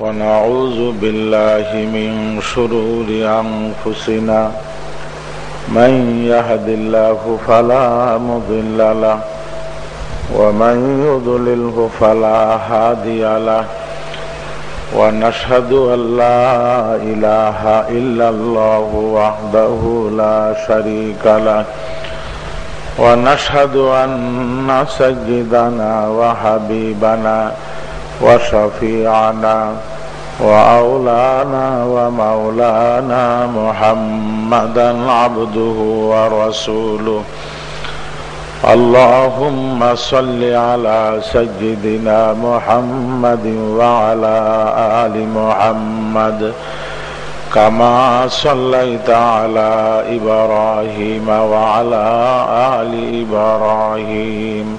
ونعوذ بالله من شرور أنفسنا. من يهد الله فلا مضل له، ومن يضلله فلا هادي له. ونشهد أن لا إله إلا الله وحده لا شريك له. ونشهد أن سيدنا وحبيبنا وشفيعنا وأولانا ومولانا محمدا عبده ورسوله. اللهم صل على سيدنا محمد وعلى آل محمد. كما صليت على إبراهيم وعلى آل إبراهيم.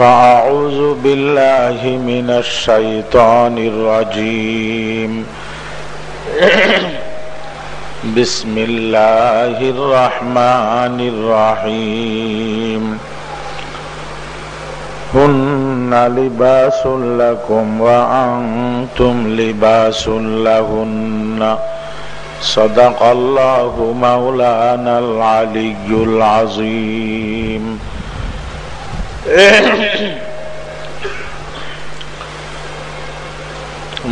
فأعوذ بالله من الشيطان الرجيم. بسم الله الرحمن الرحيم. هن لباس لكم وأنتم لباس لهن. صدق الله مولانا العلي العظيم.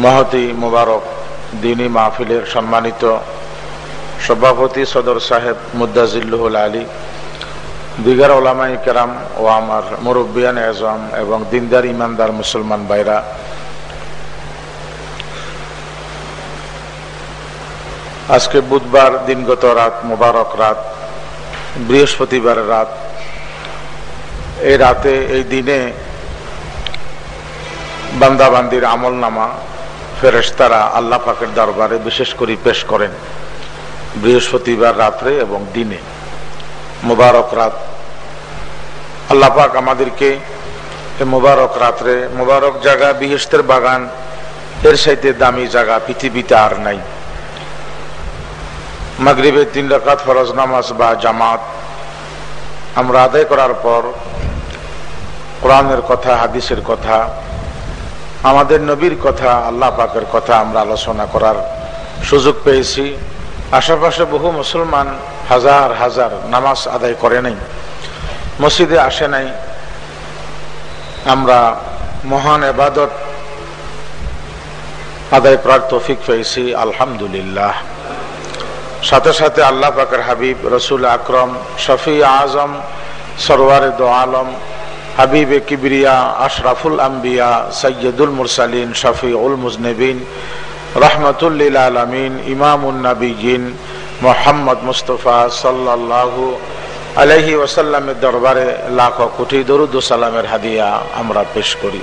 মহতি মুবারক দিনী মাহফিলের সম্মানিত সভাপতি সদর সাহেব মুদাজিল্লুহুল আলী, দিগার ওলামাই কেরাম ও আমার মুরব্বিয়ান এজম এবং দিনদার ইমানদার মুসলমান ভাইরা। আজকে বুধবার দিনগত রাত, মুবারক রাত বৃহস্পতিবার রাত এই রাতে, এই দিনে বান্দাবান্দির আমল নামা ফেরেস্তারা আল্লাহ পাকের দরবারে বিশেষ করে পেশ করেন বৃহস্পতিবার রাত্রে এবং দিনে। মুবারক রাত। আল্লাহ পাক আমাদেরকে মুবারক রাত্রে, মুবারক জায়গা বিহেস্তের বাগান, এর সাইতে দামি জায়গা পৃথিবীতে আর নাই। মাগরিবের তিন রাকাত ফরজ নামাজ বা জামাত আমরা আদায় করার পর কোরআনের কথা, হাদিসের কথা, আমাদের নবীর কথা, আল্লাহ পাকের কথা আমরা আলোচনা করার সুযোগ পেয়েছি। আশেপাশে বহু মুসলমান হাজার হাজার নামাজ আদায় করে নাই, মসজিদে আসে নাই। আমরা মহান এবাদত আদায় করার তৌফিক পেয়েছি, আলহামদুলিল্লাহ। সাথে সাথে আল্লাহ পাকের হাবিব, রসুল আকরম, শফি আজম, সরওয়ার দো আলম হাবিব কিবরিয়া, আশরাফুল আম্বিয়া সৈয়দুল মুরসালিন শফি উল মুজনবিন, রহমতুল্লিল আলমিন ইমামুন্নবীন মোহাম্মদ মুস্তফা সাল্লাহু আলহি ওসাল্লামের দরবারে লাখ কোটি দরুদ হাদিয়া আমরা পেশ করি।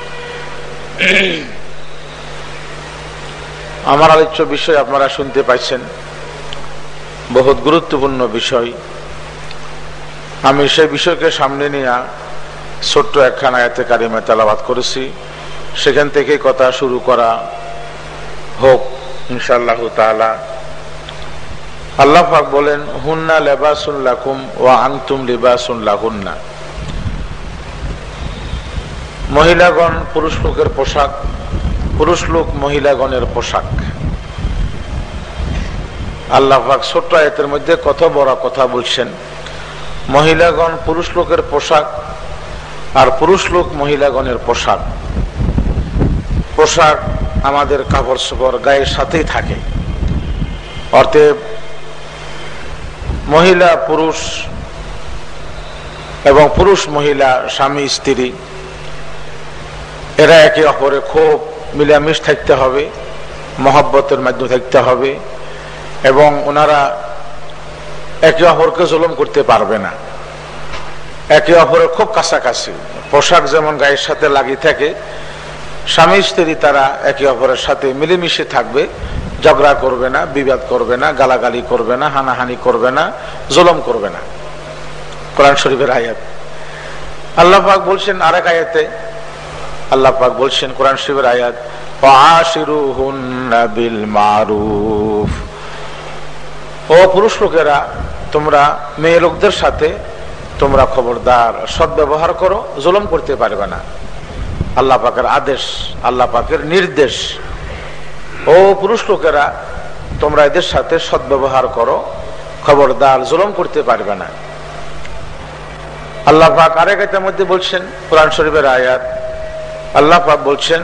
আমার আলোচ্য বিষয় আপনারা শুনতে পাইছেন। বহুত গুরুত্বপূর্ণ বিষয়। আমি সেই বিষয়কে সামনে নিয়ে ছোট্ট একখানা এতে কারিমে তেলাবাদ করেছি। সেখান থেকে কথা শুরু করা হোক ইনশাল্লাহ তালা আল্লাহ পাক বলেন, হুন্না লেবাসুন লাকুম ও আংতুম লিবাসুন লাহুন্না। মহিলাগণ পুরুষ লোকের পোশাক, পুরুষ লোক মহিলাগণের পোশাক। আল্লাহ পাক ছোট্ট আয়তের মধ্যে কত বড় কথা বলছেন। মহিলাগণ পুরুষ লোকের পোশাক আর পুরুষ লোক মহিলাগণের পোশাক। পোশাক আমাদের কাপড় চোপড় গায়ের সাথেই থাকে। অতএব মহিলা, পুরুষ এবং পুরুষ মহিলা, স্বামী, স্ত্রী, এরা একে অপরে খুব মিলামিশ থাকতে হবে, মহব্বতের মাধ্যমে থাকতে হবে এবং ওনারা একে অপরকে জুলুম করতে পারবে না। একে অপরের খুব কাছাকাছি। পোশাক যেমন গায়ের সাথে লাগিয়ে থাকে, স্বামী স্ত্রী তারা একে অপরের সাথে মিলেমিশে থাকবে, ঝগড়া করবে না, বিবাদ করবে না, গালাগালি করবে না, হানাহানি করবে না, জুলম করবে না। কোরআন শরীফের আয়াত। আল্লাহ পাক বলছেন আরেক আয়াতে, আল্লাহ পাক বলছেন কোরআন শরীফের আয়াত মারুফ। ও পুরুষ লোকেরা, তোমরা মেয়ে লোকদের সাথে তোমরা খবরদার, সদ্ব্যবহার করো, জুলম করতে পারবে না। আল্লাহ পাকের আদেশ, আল্লাহ পাকের নির্দেশ। ও পুরুষ লোকেরা, তোমরা এদের সাথে সদ্ব্যবহার করো, খবরদার, জুলম করতে পারবে না। আল্লাহ পাক আরেক এটার মধ্যে বলছেন, কোরআন শরীফের আয়াত, আল্লাহ পাক বলছেন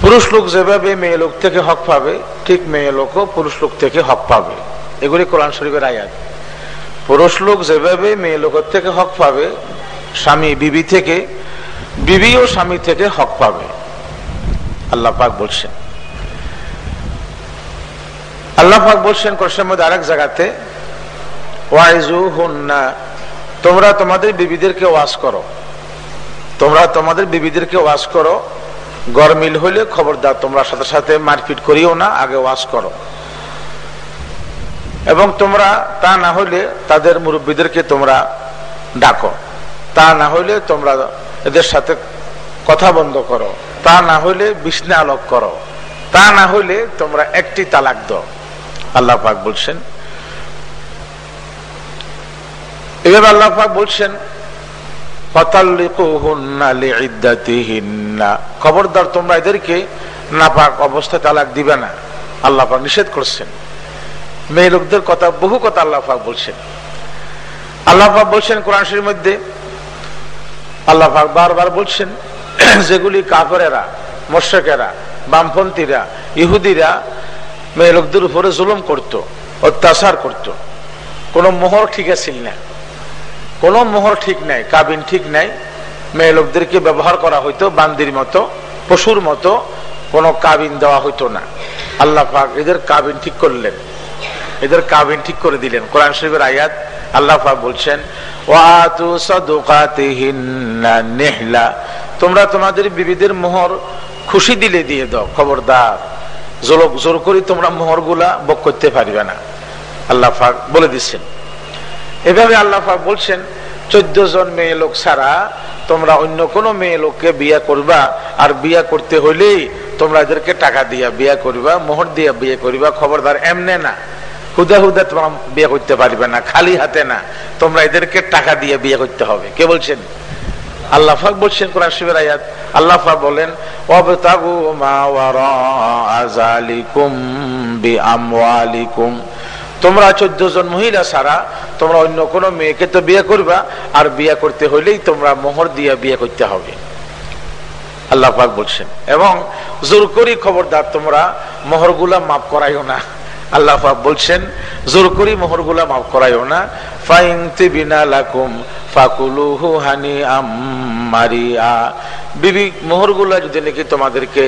পুরুষ লোক যেভাবে মেয়ে লোক থেকে হক পাবে, ঠিক মেয়ে লোকও পুরুষ লোক থেকে হক পাবে। এগুলি কোরআন শরীফের আয়াত। পুরুষ লোক যেভাবে মেয়ে লোকের থেকে হক পাবে, স্বামী বিবি থেকে বিবি ও স্বামী থেকে হক পাবে। আল্লাহ পাক বলছেন। আল্লাহ পাক বলছেন কোরআনের মধ্যে আরেক জায়গাতে ওয়াইজু হুন্না তোমরা তোমাদের বিবিদেরকে ওয়াজ করো। তোমরা তোমাদের বিবিদেরকে ওয়াজ করো। গরমিল হইলে খবরদার, তোমরা সাথে সাথে মারপিট করিও না, আগে ওয়াজ করো। এবং তোমরা তা না হইলে তাদের মুরব্বীদেরকে তোমরা ডাকো। তা না হইলে তোমরা এদের সাথে কথা বন্ধ করো। তা না হইলে বিষ্ণা আলোক করো। তা না হইলে তোমরা একটি তালাক দাও। আল্লাহ পাক বলছেন, এভাবে আল্লাহ পাক বলছেন খবরদার তোমরা এদেরকে নাপাক অবস্থা তালাক দিবে না। আল্লাহ নিষেধ করছেন। মেয়ে লোকদের কথা, বহু কথা আল্লাহ পাক বলছেন। আল্লাহ পাক বলছেন কোরআন শরীর মধ্যে আল্লাহ পাক বারবার বলছেন, যেগুলি কাকরেরা মোর্শেকেরা বামপন্থীরা, ইহুদিরা মেয়ে লোকদের উপরে জুলুম করত, অত্যাচার করত। কোনো মোহর ঠিক আছিল না। কোনো মোহর ঠিক নাই, কাবিন ঠিক নাই। মেয়ে লোকদেরকে ব্যবহার করা হইতো, বান্দির মতো, পশুর মতো, কোনো কাবিন দেওয়া হইতো না। আল্লাহ পাক এদের কাবিন ঠিক করলেন। এদের কাবিন ঠিক করে দিলেন। কোরআন শরীফের আয়াত আল্লাহ পাক বলছেন নিহলা। তোমরা তোমাদের বিবিদের মোহর খুশি দিলে দিয়ে দাও, খবরদার। জোর জোর করে তোমরা মোহরগুলা বক করতে পারবে না। আল্লাহ পাক বলে দিচ্ছেন এভাবে আল্লাহ বলছেন, চোদ্দ জন মেয়ে লোক ছাড়া তোমরা অন্য কোনো মেয়ে লোককে বিয়ে করবা। আর বিয়ে করতে হইলেই তোমরা এদেরকে টাকা দিয়া বিয়ে করবা, মোহর দিয়া বিয়ে করবা। খবরদার এমনে না। হুদা হুদা তোমরা বিয়ে করতে পারবে না, খালি হাতে না। তোমরা এদেরকে টাকা দিয়ে বিয়ে করতে হবে। কে বলছেন? আল্লাহ ফাক বলছেন কোরআন আয়াত। বলেন, ওয়াবতাগু মা ওয়ারাআযালিকুম বিআমওয়ালিকুম। তোমরা চোদ্দ জন মহিলা ছাড়া তোমরা অন্য কোন মেয়েকে তো বিয়ে করবা, আর বিয়ে করতে হইলেই তোমরা মোহর দিয়ে বিয়ে করতে হবে। আল্লাহ পাক বলছেন। এবং জোর করি খবরদার তোমরা মোহরগুলা মাফ করাইও না। আল্লাহ পাক বলছেন, জোর করি মোহরগুলা মাফ করাইও না। আমারিয়া বিবি, মোহরগুলা যদি নাকি তোমাদেরকে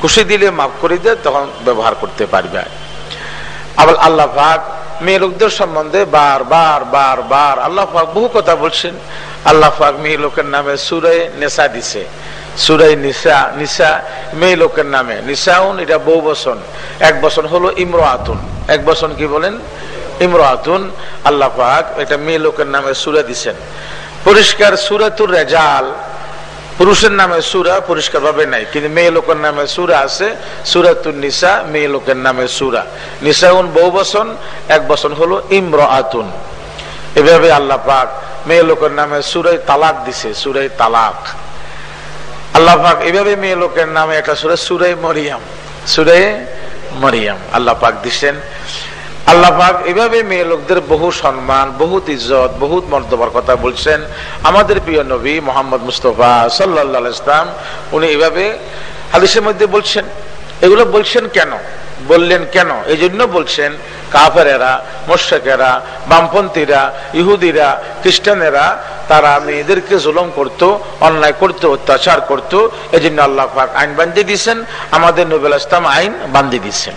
খুশি দিলে মাফ করে দেয় তখন ব্যবহার করতে পারবে। আবার আল্লাহ পাক মেয়ে লোকদের সম্বন্ধে বার বার বার বার আল্লাহ পাক বহু কথা বলছেন। আল্লাহ পাক মেয়ে লোকের নামে সুরে নেশা দিছে। সুরাই নিসা নিসা মেয়ে লোকের নামে। নিসাউন এটা বউ বসন এক বসন হলো ইমরো আতুন এক বসন কি বলেন? ইমরো আতুন আল্লাহ পাক এটা মেয়ে লোকের নামে সুরা দিছেন। পরিষ্কার সুরাতুর রেজাল পুরুষের নামে সুরা পরিষ্কার ভাবে নাই, কিন্তু মেয়ে লোকের নামে সুরা আছে, সুরাতুন নিসা, মেয়ে লোকের নামে সুরা। নিসাউন বহু বসন এক বসন হলো ইমর আতুন এভাবে আল্লাহ পাক মেয়ে লোকের নামে সুরাই তালাক দিছে সুরাই তালাক। আল্লাহ পাক এভাবে মেয়ে লোকের নামে একটা সুরে সুরাই মরিয়াম সুরে মরিয়াম। আল্লাহ পাক দিচ্ছেন আল্লাহ পাক এভাবে মেয়ে লোকদের বহু সম্মান, বহুত ইজ্জত, বহুত মর্তবার কথা বলছেন। আমাদের প্রিয় নবী মোহাম্মদ মুস্তফা সাল্লাহ ইসলাম উনি এভাবে হাদিসের মধ্যে বলছেন। এগুলো বলছেন কেন? বললেন কেন? এই জন্য বলছেন কাফেরেরা মোর্শেকেরা বামপন্থীরা, ইহুদিরা, খ্রিস্টানেরা, তারা মেয়েদেরকে জুলম করত, অন্যায় করত, অত্যাচার করত। এই জন্য আল্লাহ আইন বান্ধে দিয়েছেন, আমাদের নবুল ইসলাম আইন বান্ধে দিচ্ছেন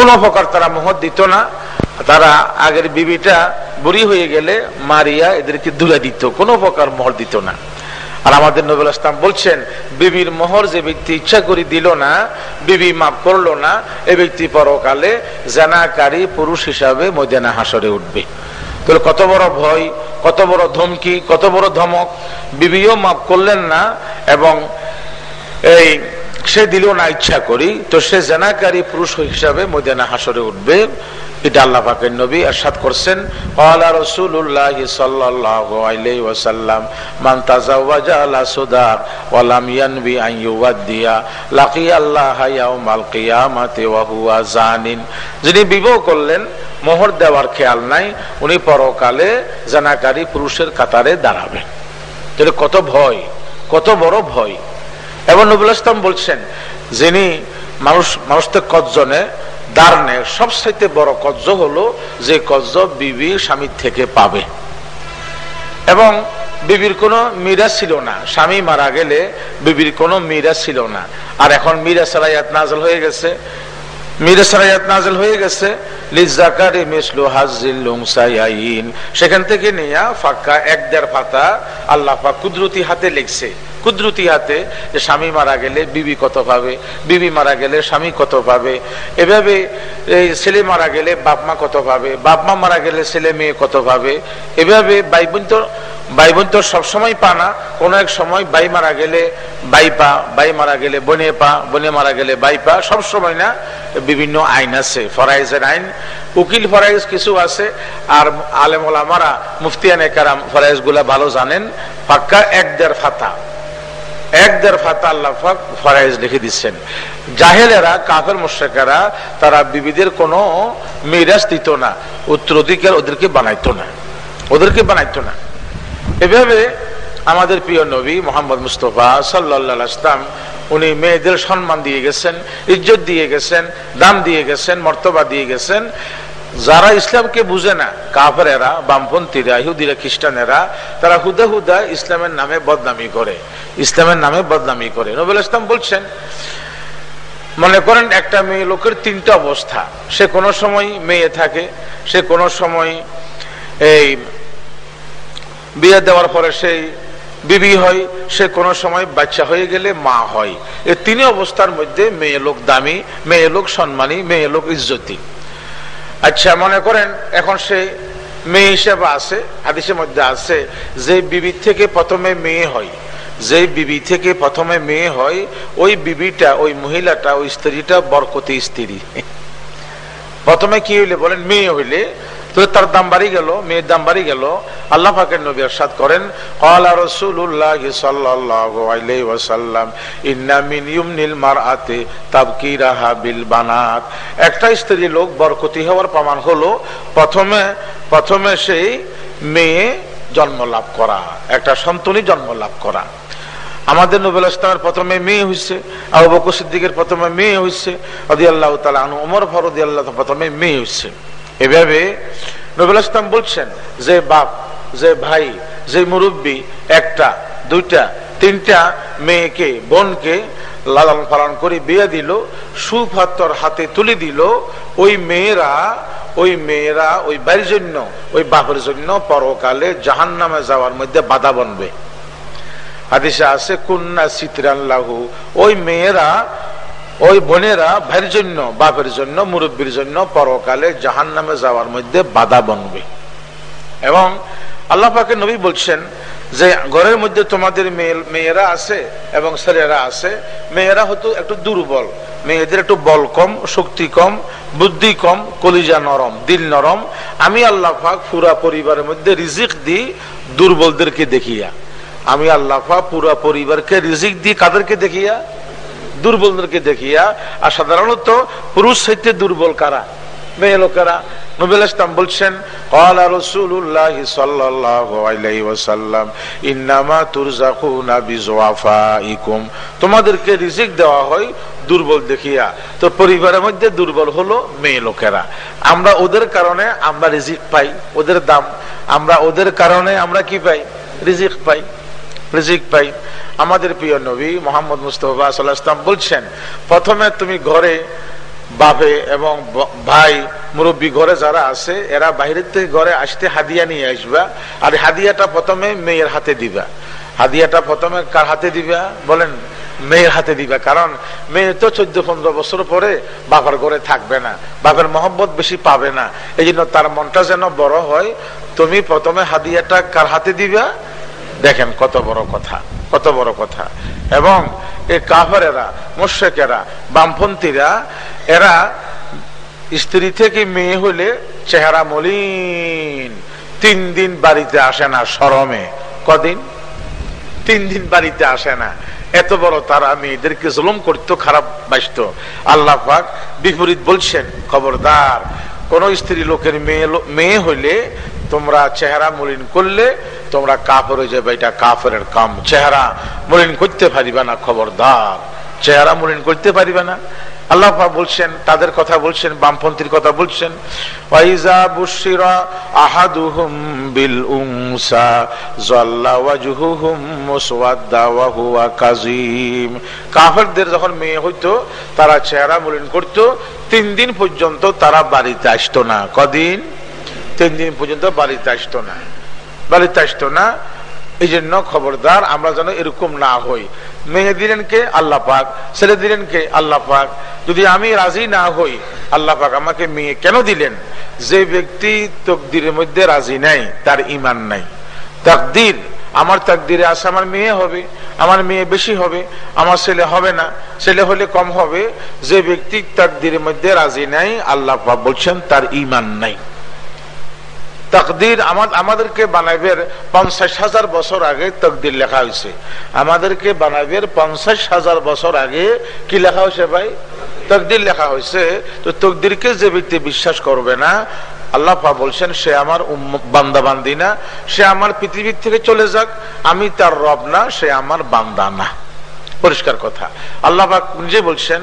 কোন প্রকার তারা মোহর দিত না। তারা আগের বিবিটা বুড়ি হয়ে গেলে মারিয়া এদেরকে দুলে দিত, কোনো প্রকার মোহর দিত না। আর আমাদের নবুল ইসলাম বলছেন, বিবির মোহর যে ব্যক্তি ইচ্ছা করে দিল না, বিবি মাফ করল না, এ ব্যক্তি পরকালে জানাকারী পুরুষ হিসাবে মদিনা হাসরে উঠবে। তাহলে কত বড় ভয়, কত বড় ধমকি, কত বড় ধমক। বিবিও মাফ করলেন না এবং এই সে দিল না ইচ্ছা করি, তো সে জানাকারী পুরুষ হিসাবে মদিনা হাসরে উঠবে। এটা আল্লাহ পাকের নবী এরশাদ করছেন। ওয়াসাল্লাম ইয়ানবি লাকিয়া আল্লাহ হুয়া জানিন। যিনি বিবাহ করলেন, মোহর দেওয়ার খেয়াল নাই, উনি পরকালে জানাকারী পুরুষের কাতারে দাঁড়াবেন। কত ভয়, কত বড় ভয়। এবং নবুল ইসলাম বলছেন, যিনি মানুষ মানুষকে কজনে দাঁড়নে সবসাইতে বড় কজ্জ হলো যে কজ্জ বিবি স্বামীর থেকে পাবে। এবং বিবির কোনো মিরা ছিল না। স্বামী মারা গেলে বিবির কোনো মিরা ছিল না। আর এখন মিরা সারাইয়াত নাজল হয়ে গেছে। মিরা সারাইয়াত নাজল হয়ে গেছে। লিজাকারি মিসলু হাজিল লুংসাইয়াইন সেখান থেকে নিয়ে ফাঁকা এক দেড় পাতা আল্লাহ কুদরতি হাতে লিখছে। কুদরতি হাতে যে স্বামী মারা গেলে বিবি কত পাবে, বিবি মারা গেলে স্বামী কত পাবে, এভাবে এই ছেলে মারা গেলে বাপ মা কত পাবে, বাপ মা মারা গেলে ছেলে মেয়ে কত পাবে, এভাবে ভাই বোন তো তো সবসময় পা না, কোনো এক সময় বাই মারা গেলে বাই পা বাই মারা গেলে বনে পা, বনে মারা গেলে বাই পা, সব সময় না বিভিন্ন আইন আছে, ফরাইজের আইন, উকিল ফরাইজ কিছু আছে, আর আলেমোলামারা মুফতিয়ান কারাম ফরাইজগুলা ভালো জানেন, পাক্কা এক দেড় ফাতা। এক দেড় ফাতা আল্লাহ ফরাইজ লিখে দিচ্ছেন। জাহেলেরা, কাফের মুশেকেরা তারা বিবিদের কোনো মিরাজ দিত না। উত্তরাধিকার ওদেরকে বানাইতো না। ওদেরকে বানাইতো না। এভাবে আমাদের প্রিয় নবী মোহাম্মদ মুস্তফা সাল্লা ইসলাম উনি মেয়েদের সম্মান দিয়ে গেছেন, ইজ্জত দিয়ে গেছেন দাম দিয়ে গেছেন, মর্তবা দিয়ে গেছেন। যারা ইসলামকে বুঝে না কাফেরা বামপন্থীরা, ইহুদিরা, খ্রিস্টানেরা, তারা হুদা হুদা ইসলামের নামে বদনামি করে। ইসলামের নামে বদনামি করে। নবুল ইসলাম বলছেন, মনে করেন একটা মেয়ে লোকের তিনটা অবস্থা। সে কোনো সময় মেয়ে থাকে, সে কোনো সময় এই বিয়ে দেওয়ার পরে সেই বিবি হয়, সে কোনো সময় বাচ্চা হয়ে গেলে মা হয়। এই তিন অবস্থার মধ্যে মেয়ে লোক দামি, মেয়ে লোক সম্মানী, মেয়ে লোক ইজ্জতি। আচ্ছা মনে করেন, এখন সে মেয়ে হিসেবে আছে, হাদিসের মধ্যে আছে, যে বিবি থেকে প্রথমে মেয়ে হয়, যে বিবি থেকে প্রথমে মেয়ে হয়, ওই বিবিটা, ওই মহিলাটা, ওই স্ত্রীটা বরকতি স্ত্রী। প্রথমে কি হইলে বলেন, মেয়ে হইলে তো তার দাম বাড়ি গেল, মেয়ের দাম বাড়ি গেল। আল্লাহ পাকের নবী আরশাদ করেন, ক্বালা রাসূলুল্লাহ সাল্লাল্লাহু ওয়াসাল্লাম, ইন্না একটা স্ত্রী লোক বরকতি হওয়ার প্রমাণ হলো, প্রথমে প্রথমে সেই মেয়ে জন্ম লাভ করা, একটা সন্তানই জন্ম লাভ করা। আমাদের নবুল ইসলামের প্রথমে মেয়ে হয়েছে আবু বকর সিদ্দিকের প্রথমে মেয়ে হয়েছে রাদিয়াল্লাহু তাআলা আনহু ওমর ফারুক রাদিয়াল্লাহু প্রথমে মেয়ে হয়েছে এভাবে নবুল ইসলাম বলছেন, যে বাপ, যে ভাই, যে মুরব্বী, একটা, দুইটা, তিনটা মেয়েকে, বোনকে লালন পালন করে বিয়ে দিল সুফাত্তর হাতে তুলে দিল, ওই মেয়েরা ওই মেয়েরা ওই বাড়ির জন্য, ওই বাপের জন্য পরকালে জাহান নামে যাওয়ার মধ্যে বাধা বনবে। হাদিসে আছে কন্যা কুন্না সিতরাল্লাহু ওই মেয়েরা ওই বোনেরা ভাইয়ের জন্য, বাপের জন্য, মুরব্বীর জন্য পরকালে জাহান নামে যাওয়ার মধ্যে বাধা বনবে। এবং আল্লাহ পাকে নবী বলছেন যে ঘরের মধ্যে তোমাদের মেয়েরা আছে এবং ছেলেরা আছে, মেয়েরা হয়তো একটু দুর্বল, মেয়েদের একটু বল কম, শক্তি কম, বুদ্ধি কম, কলিজা নরম, দিল নরম। আমি আল্লাহ পাক পুরা পরিবারের মধ্যে রিজিক দিই দুর্বলদেরকে দেখিয়া। আমি আল্লাহ পাক পুরা পরিবারকে রিজিক দিই কাদেরকে দেখিয়া? দুর্বলদেরকে দেখিয়া আর সাধারণত পুরুষ সাহিত্যে দুর্বল কারা? মেয়ে লোকেরা। নবীল ইসলাম বলছেন সাল্লাল্লাহু আলাইহি ওয়াসাল্লাম, ইন্নামা তুরজাকুনা বিজওয়াফাইকুম তোমাদেরকে রিজিক দেওয়া হয় দুর্বল দেখিয়া। তো পরিবারের মধ্যে দুর্বল হলো মেয়ে লোকেরা। আমরা ওদের কারণে আমরা রিজিক পাই, ওদের দাম। আমরা ওদের কারণে আমরা কি পাই? রিজিক পাই। রিজিক পাই। আমাদের প্রিয় নবী মোহাম্মদ মুস্তফা সাল্লাহ ইসলাম বলছেন, প্রথমে তুমি ঘরে বাপে এবং ভাই, মুরব্বী ঘরে যারা আছে, এরা বাইরের থেকে ঘরে আসতে হাদিয়া নিয়ে আসবা। আর হাদিয়াটা প্রথমে মেয়ের হাতে দিবা। হাদিয়াটা প্রথমে কার হাতে দিবা? বলেন, মেয়ের হাতে দিবা। কারণ মেয়ে তো চোদ্দ পনেরো বছর পরে বাবার ঘরে থাকবে না। বাপের মহব্বত বেশি পাবে না। এই জন্য তার মনটা যেন বড় হয়। তুমি প্রথমে হাদিয়াটা কার হাতে দিবা? দেখেন কত বড় কথা, কত বড় কথা। এবং এই কাফেরা মোশেকেরা বামপন্থীরা, এরা স্ত্রী থেকে মেয়ে হলে চেহারা মলিন। তিন দিন বাড়িতে আসে না সরমে। কদিন? তিন দিন বাড়িতে আসে না। এত বড় তারা মেয়েদেরকে জুলুম করতো, খারাপ বাসত। আল্লাহ বিপরীত বলছেন, খবরদার কোন স্ত্রী লোকের মেয়ে মেয়ে হইলে তোমরা চেহারা মলিন করলে তোমরা কাপড় হয়ে যাবে, এটা কাপড়ের কাম। চেহারা মলিন করতে পারিবে না, খবরদার। চেহারা মলিন করতে পারিবে না। আল্লাহ বলছেন, তাদের কথা বলছেন, বামপন্থীর কথা বলছেন, ওয়াইজা বিল হুয়া কাফেরদের যখন মেয়ে হইতো, তারা চেহারা মলিন করত তিন দিন পর্যন্ত তারা বাড়িতে আসতো না। কদিন? তিন দিন পর্যন্ত বাড়িতে আসতো না। বাড়িতে আসতো না। এই জন্য খবরদার আমরা যেন এরকম না হই। মেয়ে দিলেন কে আল্লাহ পাক ছেলে দিলেন কে আল্লাহ পাক। যদি আমি রাজি না হই, আল্লাহ পাক আমাকে মেয়ে কেন দিলেন? যে ব্যক্তি তকদিরের মধ্যে রাজি নাই, তার ইমান নাই। তাকদির আমার তাকদিরে আছে, আমার মেয়ে হবে, আমার মেয়ে বেশি হবে, আমার ছেলে হবে না, ছেলে হলে কম হবে। যে ব্যক্তি তাকদিরের মধ্যে রাজি নাই, আল্লাহ বলছেন, তার ইমান নাই। তকদির আমাদেরকে বানাইবের পঞ্চাশ হাজার বছর আগে তকদির লেখা হয়েছে। আমাদেরকে বানাইবের পঞ্চাশ হাজার বছর আগে কি লেখা হয়েছে ভাই? তকদির লেখা হয়েছে। তো তকদিরকে যে ব্যক্তি বিশ্বাস করবে না আল্লাহ বলছেন, সে আমার বান্দা, বান্দি না, সে আমার পৃথিবীর থেকে চলে যাক, আমি তার রব না, সে আমার বান্দা না। পরিষ্কার কথা। আল্লাহ নিজে বলছেন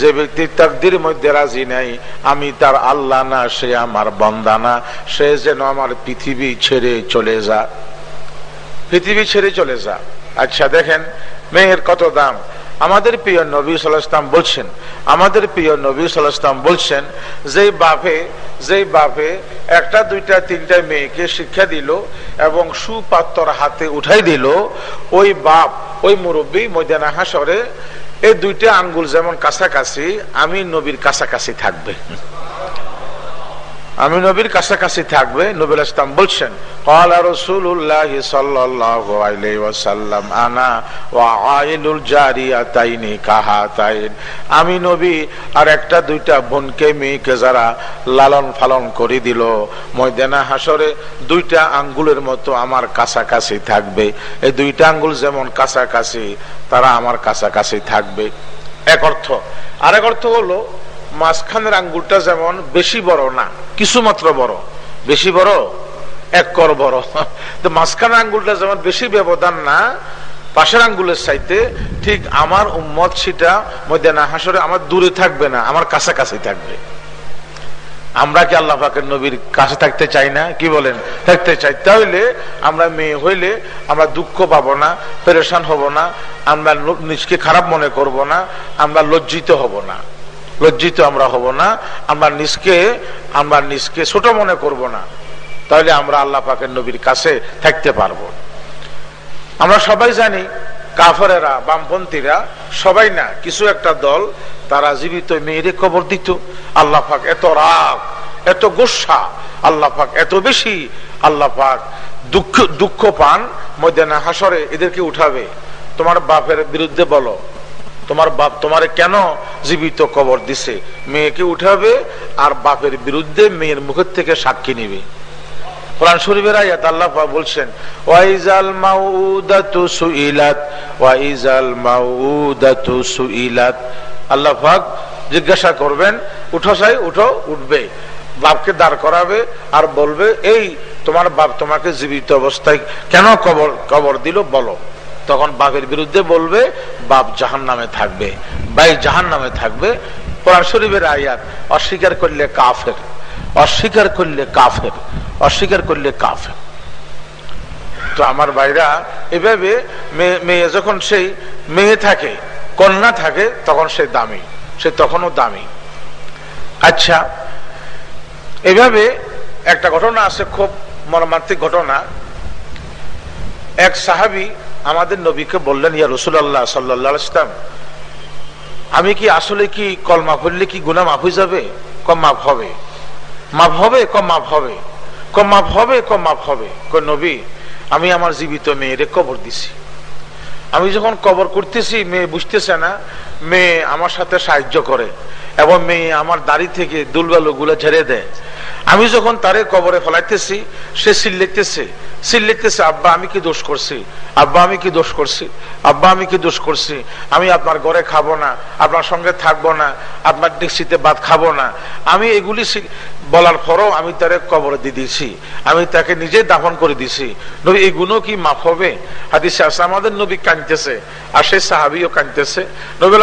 যে ব্যক্তি তাকদির মধ্যে রাজি নাই, আমি তার আল্লাহ না, সে আমার বন্দা না, সে যেন আমার পৃথিবী ছেড়ে চলে যা পৃথিবী ছেড়ে চলে যা। আচ্ছা দেখেন মেয়ের কত দাম? আমাদের প্রিয় নবী সাল্লাম বলছেন, আমাদের প্রিয় নবী সাল্লাম বলছেন, যেই বাপে যেই বাপে একটা, দুইটা, তিনটা মেয়েকে শিক্ষা দিল এবং সুপাত্র হাতে উঠাই দিল, ওই বাপ, ওই মুরব্বী ময়দানা হাসরে এই দুইটা আঙ্গুল যেমন কাছাকাছি, আমি নবীর কাছাকাছি থাকবে। আমি নবীর কাছাকাছি থাকবে, নবীর ইসলাম বলছেন কলা রসুল্লাহ সাল্লাহ ওয়াসাল্লাম, আনা ও আইনুল জারিয়া তাইনি কাহা তাইন আমি নবী আর একটা দুইটা বোনকে, মেয়েকে যারা লালন ফালন করে দিল, ময়দানা হাসরে দুইটা আঙ্গুলের মতো আমার কাছাকাছি থাকবে। এই দুইটা আঙ্গুল যেমন কাছাকাছি, তারা আমার কাছাকাছি থাকবে। এক অর্থ। আরেক অর্থ হলো মাঝখানের আঙ্গুলটা যেমন বেশি বড়, না, কিছু মাত্র বড়, বেশি বড়, এক কর বড়। তো মাঝখানের আঙ্গুলটা যেমন বেশি ব্যবধান, না, পাশের আঙ্গুলের চাইতে ঠিক আমার উম্মত সেটা মধ্যে না হাসরে আমার দূরে থাকবে না, আমার কাছাকাছি থাকবে। আমরা কি আল্লাহ পাকের নবীর কাছে থাকতে চাই না? কি বলেন? থাকতে চাই। তাহলে আমরা মেয়ে হইলে আমরা দুঃখ পাবো না, পেরেশান হব না, আমরা নিজকে খারাপ মনে করব না, আমরা লজ্জিত হব না। লজ্জিত আমরা হব না, আমরা নিজকে আমরা নিজকে ছোট মনে করব না। তাহলে আমরা আল্লাহ পাকের নবীর কাছে থাকতে পারব। আমরা সবাই জানি, কাফরেরা, বামপন্থীরা সবাই না, কিছু একটা দল তারা জীবিত মেয়েরে কবর দিত। আল্লাহ পাক এত রাগ, এত গোসা, আল্লাহ পাক এত বেশি, আল্লাহ পাক দুঃখ দুঃখ পান ময়দানা হাসরে এদেরকে উঠাবে। তোমার বাপের বিরুদ্ধে বলো তোমার বাপ তোমার কেন জীবিত কবর দিছে? মেয়েকে উঠাবে আর বাপের বিরুদ্ধে মেয়ের মুখের থেকে সাক্ষী নিবে। কোরআন শরীফের আয়াত আল্লাহ বলছেন, ওয়াইজাল মাউদাতু সুইলাত, ওয়াইজাল মাউদাতু সুইলাত। আল্লাহ পাক জিজ্ঞাসা করবেন, উঠো সাই, উঠো, উঠবে। বাপকে দাঁড় করাবে আর বলবে, এই তোমার বাপ তোমাকে জীবিত অবস্থায় কেন কবর কবর দিল বলো। তখন বাপের বিরুদ্ধে বলবে, বাপ জাহান নামে থাকবে, ভাই জাহান নামে থাকবে। কোরআন শরীফের আয়াত, অস্বীকার করলে কাফের, অস্বীকার করলে কাফের, অস্বীকার করলে কাফের। তো আমার ভাইরা, এভাবে মেয়ে যখন সেই মেয়ে থাকে, কন্যা থাকে, তখন সে দামি, সে তখনও দামি। আচ্ছা এভাবে একটা ঘটনা আছে, খুব মর্মান্তিক ঘটনা। এক সাহাবি আমাদের নবীকে বললেন, ইয়া রসুল্লাহ সাল্লাহ আমি কি আসলে কি কলমা পড়লে কি গুনা মাফ হয়ে যাবে? কম মাফ হবে। মাফ হবে কম মাফ হবে। কম মাফ হবে কম মাফ হবে। নবী, আমি আমার জীবিত মেয়েরে কবর দিছি। আমি যখন কবর করতেছি, মেয়ে বুঝতেছে না মেয়ে আমার সাথে সাহায্য করে এবং মেয়ে আমার দাড়ি থেকে দুলবালু গুলো ঝেড়ে দেয়। আমি যখন তারে কবরে ফেলাইতেছি, সে সিল্লেতেছে সিল্লেতেছে আব্বা, আমি কি দোষ করছি? আব্বা, আমি কি দোষ করছি? আব্বা, আমি কি দোষ করছি? আমি আপনার ঘরে খাব না, আপনার সঙ্গে থাকব না, আপনার ডেক্সিতে ভাত খাব না। আমি এগুলি বলার পরও আমি তারে কবর দিয়ে দিয়েছি। আমি তাকে নিজে দাফন করে দিছি নবী এই গুণ কি মাফ হবে? হাদিসে আসে আমাদের নবী কাঁদতেছে, আর সে সাহাবিও কাঁদতেছে। নবীল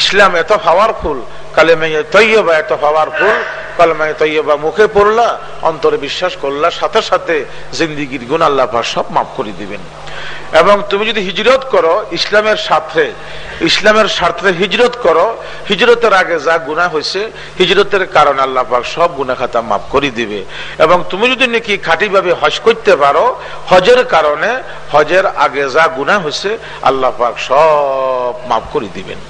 ইসলাম এত পাওয়ারফুল কালেমাইয়ে তৈয়বা এত পাওয়ারফুল কালেমাইয়ে তৈয়বা মুখে পড়লা, অন্তরে বিশ্বাস করলা সাথে সাথে জিন্দিগির গুণ আল্লাহ সব মাফ করে দিবেন। এবং তুমি যদি হিজরত করো, ইসলামের স্বার্থে ইসলামের স্বার্থে হিজরত করো, হিজরতের আগে যা গুণা হয়েছে, হিজরতের কারণে আল্লাহ পাক সব গুণা খাতা মাফ করে দিবে। এবং তুমি যদি নাকি খাঁটিভাবে হজ করতে পারো, হজের কারণে, হজের আগে যা গুণা হয়েছে, আল্লাহ পাক সব মাফ করে দিবেন।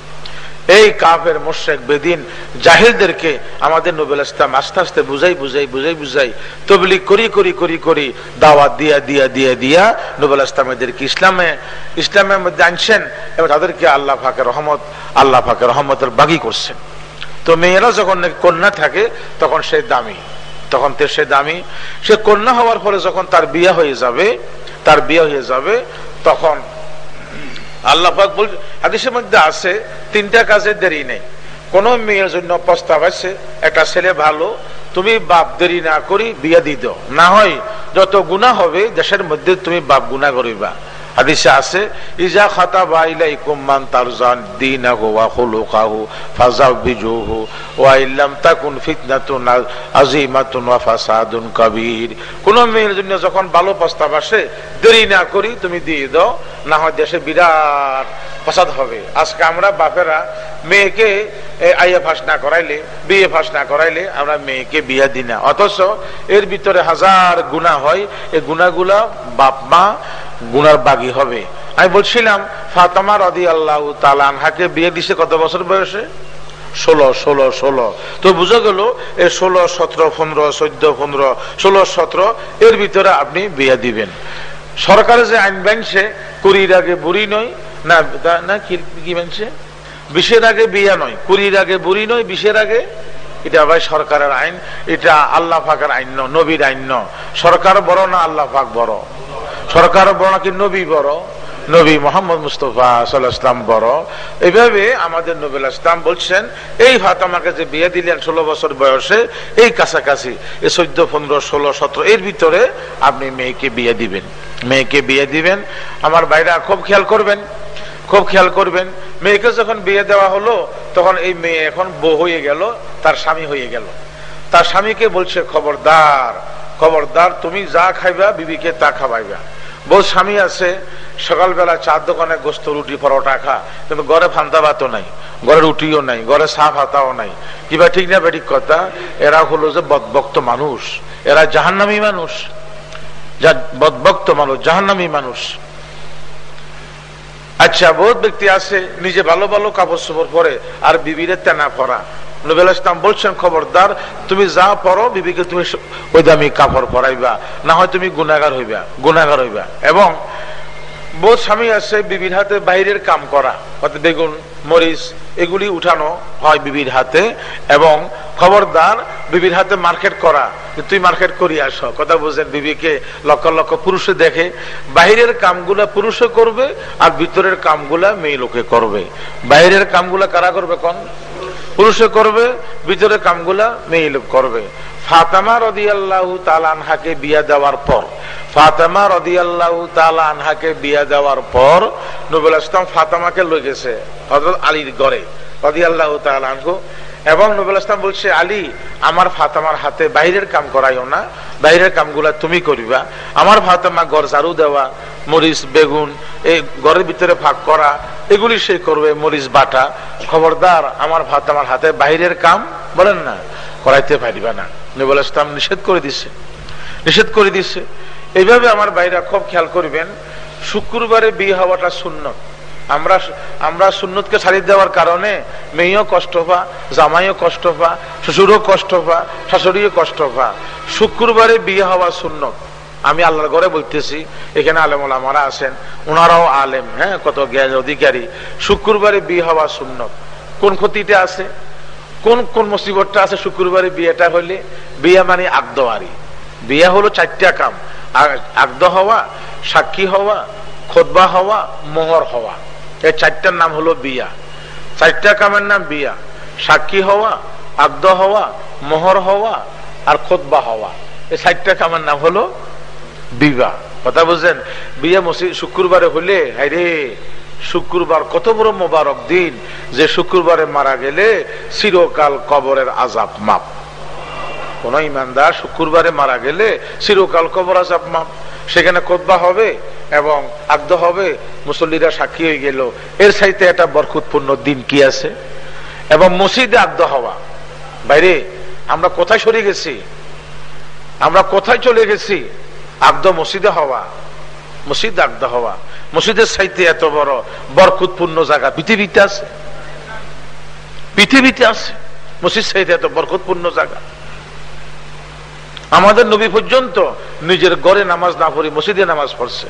এই কাফের, মোশেক, বেদিন, জাহিলদেরকে আমাদের নবুল ইসলাম আস্তে আস্তে বুঝাই বুঝাই বুঝাই বুঝাই তবলি করি করি করি করি দাওয়াত দিয়া দিয়া দিয়া দিয়া নবুল ইসলামেদেরকে ইসলামে, ইসলামের মধ্যে আনছেন এবং তাদেরকে আল্লাহ ফাঁকে রহমত, আল্লাহ ফাঁকে রহমতের বাগি করছেন। তো মেয়েরা যখন কন্যা থাকে, তখন সে দামি। তখন তো সে দামি। সে কন্যা হওয়ার পরে যখন তার বিয়ে হয়ে যাবে, তার বিয়ে হয়ে যাবে, তখন আল্লাহ বল হাদিসের মধ্যে আছে, তিনটা কাজে দেরি নেই। কোন মেয়ের জন্য প্রস্তাব আছে, একটা ছেলে ভালো, তুমি বাপ দেরি না করি বিয়া দিত না হয় যত গুণা হবে, দেশের মধ্যে তুমি বাপ গুণা করিবা। হাদিসে আছে, ইজা খাতা বাইলাইকুম মান তারজান দীনাহু ওয়া ফিতনাতুন ওয়া ফাসাদুন কোন মেয়ের জন্য যখন ভালো প্রস্তাব আসে, দেরি না করি, তুমি দিয়ে দাও। না হয় দেশে বিরাট ফসাদ হবে। আজকে আমরা বাপেরা মেয়েকে আইয়া ফাঁস না করাইলে, বিয়ে ফাঁস না করাইলে আমরা মেয়েকে বিয়ে দিই না। অথচ এর ভিতরে হাজার গুণা হয়। এই গুণাগুলা বাপ মা গুনার বাগি হবে। আমি বলছিলাম, ফাতামা রদি আল্লাহ তালানহাকে বিয়ে দিছে কত বছর বয়সে? ষোলো ষোলো ষোলো। তো বুঝা গেল এই ষোলো, সতেরো, পনেরো, চোদ্দ, পনেরো, ষোলো, সতেরো, এর ভিতরে আপনি বিয়ে দিবেন। সরকারের যে আইন বানছে, কুড়ির আগে বুড়ি নয়, না না কি বানছে? বিশের আগে বিয়া নয়, কুড়ির আগে বুড়ি নয়, বিশের আগে? এটা ভাই সরকারের আইন, এটা আল্লাহ ফাঁকের আইন নবীর আইন সরকার বড় না আল্লাহ ফাঁক বড়? সরকার বড় নাকি নবী বড়? নবী মোহাম্মদ মুস্তফা সাল্লাম বড়। এইভাবে আমাদের নবীল ইসলাম বলছেন, এই ফাতামাকে যে বিয়ে দিলেন ষোলো বছর বয়সে, এই কাছাকাছি, এই চোদ্দ, পনেরো, ষোলো, সতেরো, এর ভিতরে আপনি মেয়েকে বিয়ে দিবেন। মেয়েকে বিয়ে দিবেন। আমার বাইরা খুব খেয়াল করবেন, খুব খেয়াল করবেন। মেয়েকে যখন বিয়ে দেওয়া হলো, তখন এই মেয়ে এখন বউ হয়ে গেল, তার স্বামী হয়ে গেল। তার স্বামীকে বলছে, খবরদার খবরদার, তুমি যা খাইবা, বিবিকে তা খাওয়াইবা। বউ স্বামী আছে, সকালবেলা চার দোকানে গোস্ত, রুটি, পরোটা খা, কিন্তু ঘরে ফান্তা ভাতও নাই, ঘরে রুটিও নাই, ঘরে সাফ হাতাও নাই। কিবা ঠিক না বেঠিক কথা, এরা হলো যে বদভক্ত মানুষ, এরা জাহান্নামী মানুষ, যা বদভক্ত মানুষ, জাহান্নামী মানুষ। আচ্ছা বহুত ব্যক্তি আছে, নিজে ভালো ভালো কাপড় চোপড় পরে, আর বিবিরে তেনা পরা। নবেল ইসলাম বলছেন, খবরদার, তুমি যা পড়ো বিবিকে তুমি ওই দামি কাপড় পরাইবা না হয় তুমি গুণাগার হইবা গুণাগার হইবা। এবং বোধ স্বামী আছে বিবির হাতে বাইরের কাম করা, অর্থাৎ বেগুন, মরিচ, এগুলি উঠানো হয় বিবির হাতে। এবং খবরদার, বিবির হাতে মার্কেট করা তুই মার্কেট করি আস। কথা বুঝেন, বিবিকে লক্ষ লক্ষ পুরুষে দেখে। বাহিরের কামগুলা পুরুষে করবে আর ভিতরের কামগুলা মেয়ে লোকে করবে। বাইরের কামগুলা কারা করবে কোন? পুরুষে করবে ভিতরে কামগুলা মেয়ে লোক করবে। ফাতেমা রদি তাল আনহাকে বিয়া দেওয়ার পর, ফাতেমা রদি তাল আনহাকে বিয়া দেওয়ার পর নবুল ইসলাম ফাতেমাকে লই গেছে হজরত আলীর গড়ে রদিয়াল্লাহ তাল আনহু। এবং নবুল ইসলাম বলছে, আলী, আমার ফাতেমার হাতে বাইরের কাম করাইও না, বাইরের কামগুলা তুমি করিবা। আমার ফাতেমা গড় ঝাড়ু দেওয়া, মরিচ, বেগুন, এই ঘরের ভিতরে ভাগ করা, এগুলি সে করবে, মরিচ, বাটা। খবরদার, আমার ফাতেমার হাতে বাইরের কাম বলেন না, করাইতে পারিবা না। নবুল ইসলাম নিষেধ করে দিছে। নিষেধ করে দিছে। এইভাবে আমার বাইরা খুব খেয়াল করবেন, শুক্রবারে বিয়ে হওয়াটা শূন্য আমরা আমরা সুন্নতকে ছাড়ি দেওয়ার কারণে মেয়েও কষ্ট পা জামাইও কষ্ট পা শ্বশুরও কষ্ট পা শাশুড়িও কষ্ট পা শুক্রবারে বিয়ে হওয়া শূন্য আমি আল্লাহর ঘরে বলতেছি, এখানে আলেম ওলামারা আছেন ওনারাও আলেম হ্যাঁ কত জ্ঞান, অধিকারী। শুক্রবারে বিয়ে হওয়া শূন্য কোন ক্ষতিটা আছে? কোন কোন মুসিবতটা আছে শুক্রবারে বিয়েটা হলে বিয়ে মানে আগদোয়ারি। বিয়ে হলো চারটা কাম। আগদ হওয়া, সাক্ষী হওয়া, খোদবা হওয়া, মোহর হওয়া। এই চারটার নাম হলো বিয়া। চারটা কামের নাম বিয়া। সাক্ষী হওয়া আগদ হওয়া, মোহর হওয়া আর খোদবা হওয়া। এই চারটা কামের নাম হলো বিবাহ। কথা বুঝছেন? বিয়ে মসজিদ শুক্রবারে হলে হাইরে শুক্রবার কত বড় মোবারক দিন যে শুক্রবারে মারা গেলে চিরকাল কবরের আজাব মাপ। কোন ইমানদার শুক্রবারে মারা গেলে চিরকাল কবর আজাব মাপ সেখানে কোদবা হবে এবং আগ্দ হবে, মুসল্লিরা সাক্ষী হয়ে গেল। এর সাইতে একটা বরকুতপূর্ণ দিন কি আছে? এবং মসজিদে আগ্দ হওয়া। বাইরে, আমরা কোথায় সরে গেছি? আমরা কোথায় চলে গেছি? আগ্দ মসজিদে হওয়া, মসজিদ আগ্দ হওয়া। মসজিদের সাইতে এত বড় বরকুতপূর্ণ জায়গা পৃথিবীতে আছে। পৃথিবীতে আছে। মসজিদ সাইতে এত বরকুতপূর্ণ জায়গা। আমাদের নবী পর্যন্ত নিজের গড়ে নামাজ না পড়ি মসজিদে নামাজ পড়ছে।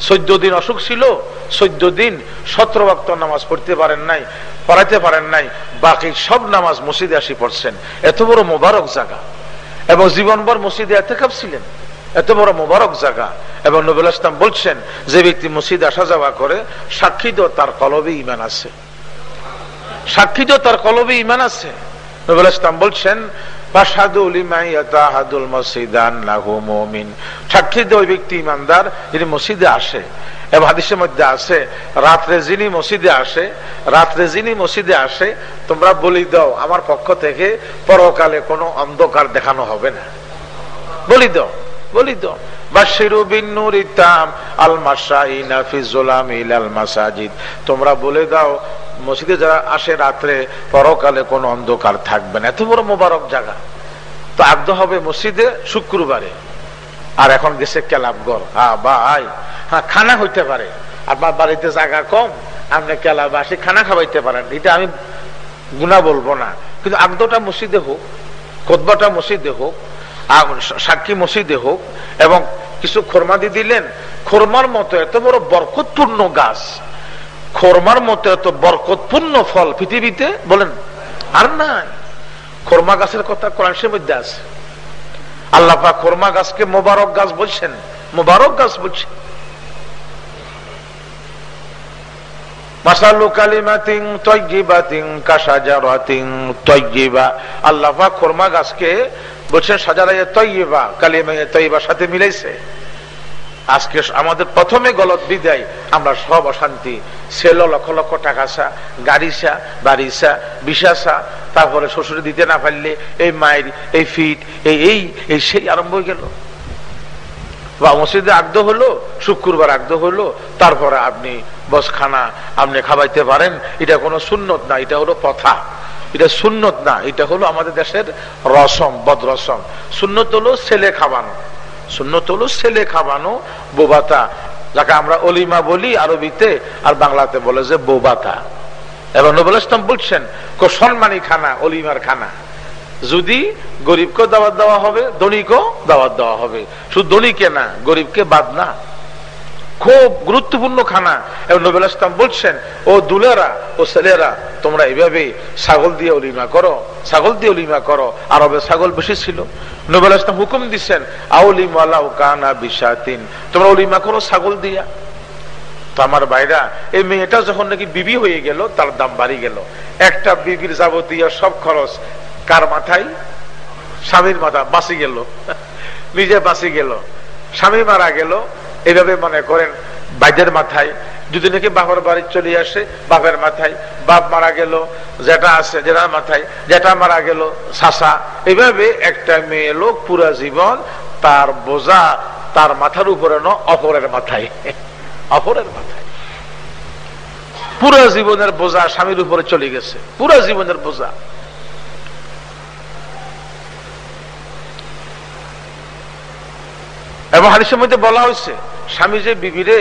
চোদ্দ দিন অসুখ ছিল, চোদ্দ দিন সতেরো ভক্ত নামাজ পড়তে পারেন নাই, পড়াইতে পারেন নাই, বাকি সব নামাজ মসজিদে আসি পড়ছেন। এত বড় মোবারক জায়গা। এবং জীবনভর মসজিদে এত ছিলেন এত বড় মোবারক জায়গা। এবং নবুল ইসলাম বলছেন, যে ব্যক্তি মসজিদে আসা যাওয়া করে, সাক্ষী তো তার কলবে ইমান আছে। সাক্ষী তো তার কলবে ইমান আছে। নবুল ইসলাম বলছেন মসজিদে আসে মধ্যে রাত্রে যিনি মসজিদে আসে, রাত্রে যিনি মসজিদে আসে, তোমরা বলি দাও, আমার পক্ষ থেকে পরকালে কোনো অন্ধকার দেখানো হবে না। বলি দাও বলি দাও। তোমরা বলে দাও, মসজিদে যারা আসে রাত্রে, পরকালে কোন অন্ধকার থাকবে না। এত বড় মোবারক জায়গা। তো আগ্দ হবে মসজিদে শুক্রবারে। আর এখন গেছে কেলাবগর হ্যাঁ ভাই। হ্যাঁ খানা হইতে পারে। আপনার বাড়িতে জায়গা কম, আপনি কেলাব আসে খানা খাওয়াইতে পারেন। এটা আমি গুণা বলব না। কিন্তু আগদটা মসজিদে হোক কোদবাটা মসজিদে হোক সাক্ষী মসজিদে হোক এবং কিছু খোরমাদি দিলেন, খোরমার মতো এত বড় বরকতপূর্ণ গাছ, খোরমার মতো এত বরকতপূর্ণ ফল পৃথিবীতে, বলেন, আর নাই। খোরমা গাছের কথা কোরআনের মধ্যে আছে। আল্লাহ খোরমা গাছকে মোবারক গাছ বলছেন, মোবারক গাছ বলছেন আল্লাহ খোরমা গাছকে বলছেন সাজারাইয়া তৈবা কালিমাইয়া তৈবার সাথে মিলাইছে। আজকে আমাদের প্রথমে গলত বিদায়, আমরা সব অশান্তি ছেল লক্ষ লক্ষ টাকা সা গাড়ি সা বাড়ি সা বিষাসা তারপরে শ্বশুরে দিতে না পারলে এই মায়ের, এই ফিট, এই এই এই সেই আরম্ভ হয়ে গেল। বা মসজিদে আগদ হলো, শুক্রবার আগদ হলো, তারপরে আপনি বসখানা, আপনি খাবাইতে পারেন, এটা কোনো সুন্নত না, এটা হলো প্রথা। এটা সুন্নত না, এটা হলো আমাদের দেশের রসম, বদরসম। সুন্নত হলো ছেলে খাবানো সুন্নত হলো ছেলে খাবানো বোবাতা। যাকে আমরা অলিমা বলি আরবিতে, আর বাংলাতে বলে যে বোবাতা। এবং নবুল ইসলাম বলছেন সম্মানী খানা, অলিমার খানা। যদি গরিবকে দাওয়াত দেওয়া হবে, ধনীকেও দাওয়াত দেওয়া হবে। শুধু ধনীকে না, গরিবকে বাদ না। খুব গুরুত্বপূর্ণ খানা। এবং নবুল ইসলাম বলছেন, ও দুলেরা, ও ছেলেরা, তোমরা এইভাবে ছাগল দিয়ে অলিমা করো, ছাগল দিয়ে অলিমা করো। আরবে ছাগল বেশি ছিল। নবুল ইসলাম হুকুম দিচ্ছেন আউলিমালা কানা বিশাতিন। তোমরা অলিমা করো ছাগল দিয়া। তো আমার ভাইরা, এই মেয়েটা যখন নাকি বিবি হয়ে গেল, তার দাম বাড়ি গেল। একটা বিবির যাবতীয় সব খরচ কার মাথায়? স্বামীর মাথা বাঁচি গেল। নিজে বাঁচি গেল। স্বামী মারা গেল। এভাবে মনে করেন বাইদের মাথায়, যদি নাকি বাবার বাড়ি চলে আসে, বাপের মাথায়, বাপ মারা গেল যেটা আছে যেটার মাথায় যেটা মারা গেল শাসা এভাবে একটা মেয়ে লোক পুরা জীবন তার বোঝা, তার মাথার উপরে ন, অপরের মাথায়। অপরের মাথায়। পুরা জীবনের বোঝা স্বামীর উপরে চলে গেছে। পুরা জীবনের বোঝা। এবং হাদিসের মধ্যে বলা হয়েছে, স্বামী যে বিবিরে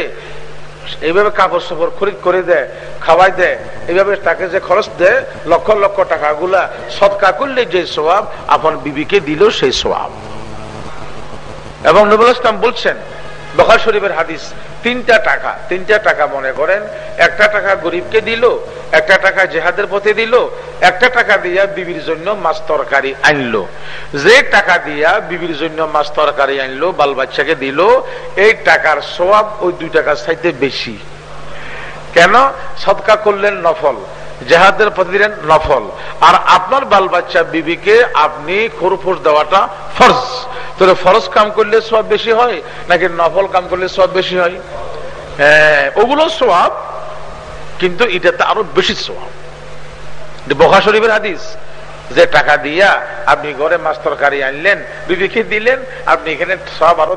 এইভাবে কাপড় সাপড় খরিদ করে দেয় খাওয়াই দেয়, এইভাবে তাকে যে খরচ দেয়, লক্ষ লক্ষ টাকা গুলা সৎকার করলে যে স্বভাব আপন বিবিকে দিল সেই স্বভাব এবং নবুল ইসলাম বলছেন, বখার শরীফের হাদিস তিনটা টাকা তিনটা টাকা মনে করেন, একটা টাকা গরিবকে দিল, একটা টাকা জেহাদের পথে দিল, একটা টাকা দিয়া বিবির জন্য মাছ তরকারি আনলো। যে টাকা দিয়া বিবির জন্য মাছ তরকারি আনলো, বাল বাচ্চাকে দিল, এই টাকার সোয়াব ওই দুই টাকার সাইতে বেশি। কেন? সৎকা করলেন নফল। জেহাদের পথে দিলেন নফল। আর আপনার বাল বাচ্চা বিবিকে আপনি খরফোস দেওয়াটা ফরজ। তাহলে ফরজ কাম করলে সব বেশি হয়, নাকি নফল কাম করলে সব বেশি হয়? হ্যাঁ ওগুলো সোয়াব কিন্তু এটাতে আরও বেশি সোয়াব বখা শরীফের হাদিস, যে টাকা দিয়া আপনি ঘরে মাছ তরকারি আনলেন, বিবিকে দিলেন, আপনি এখানে সব আরও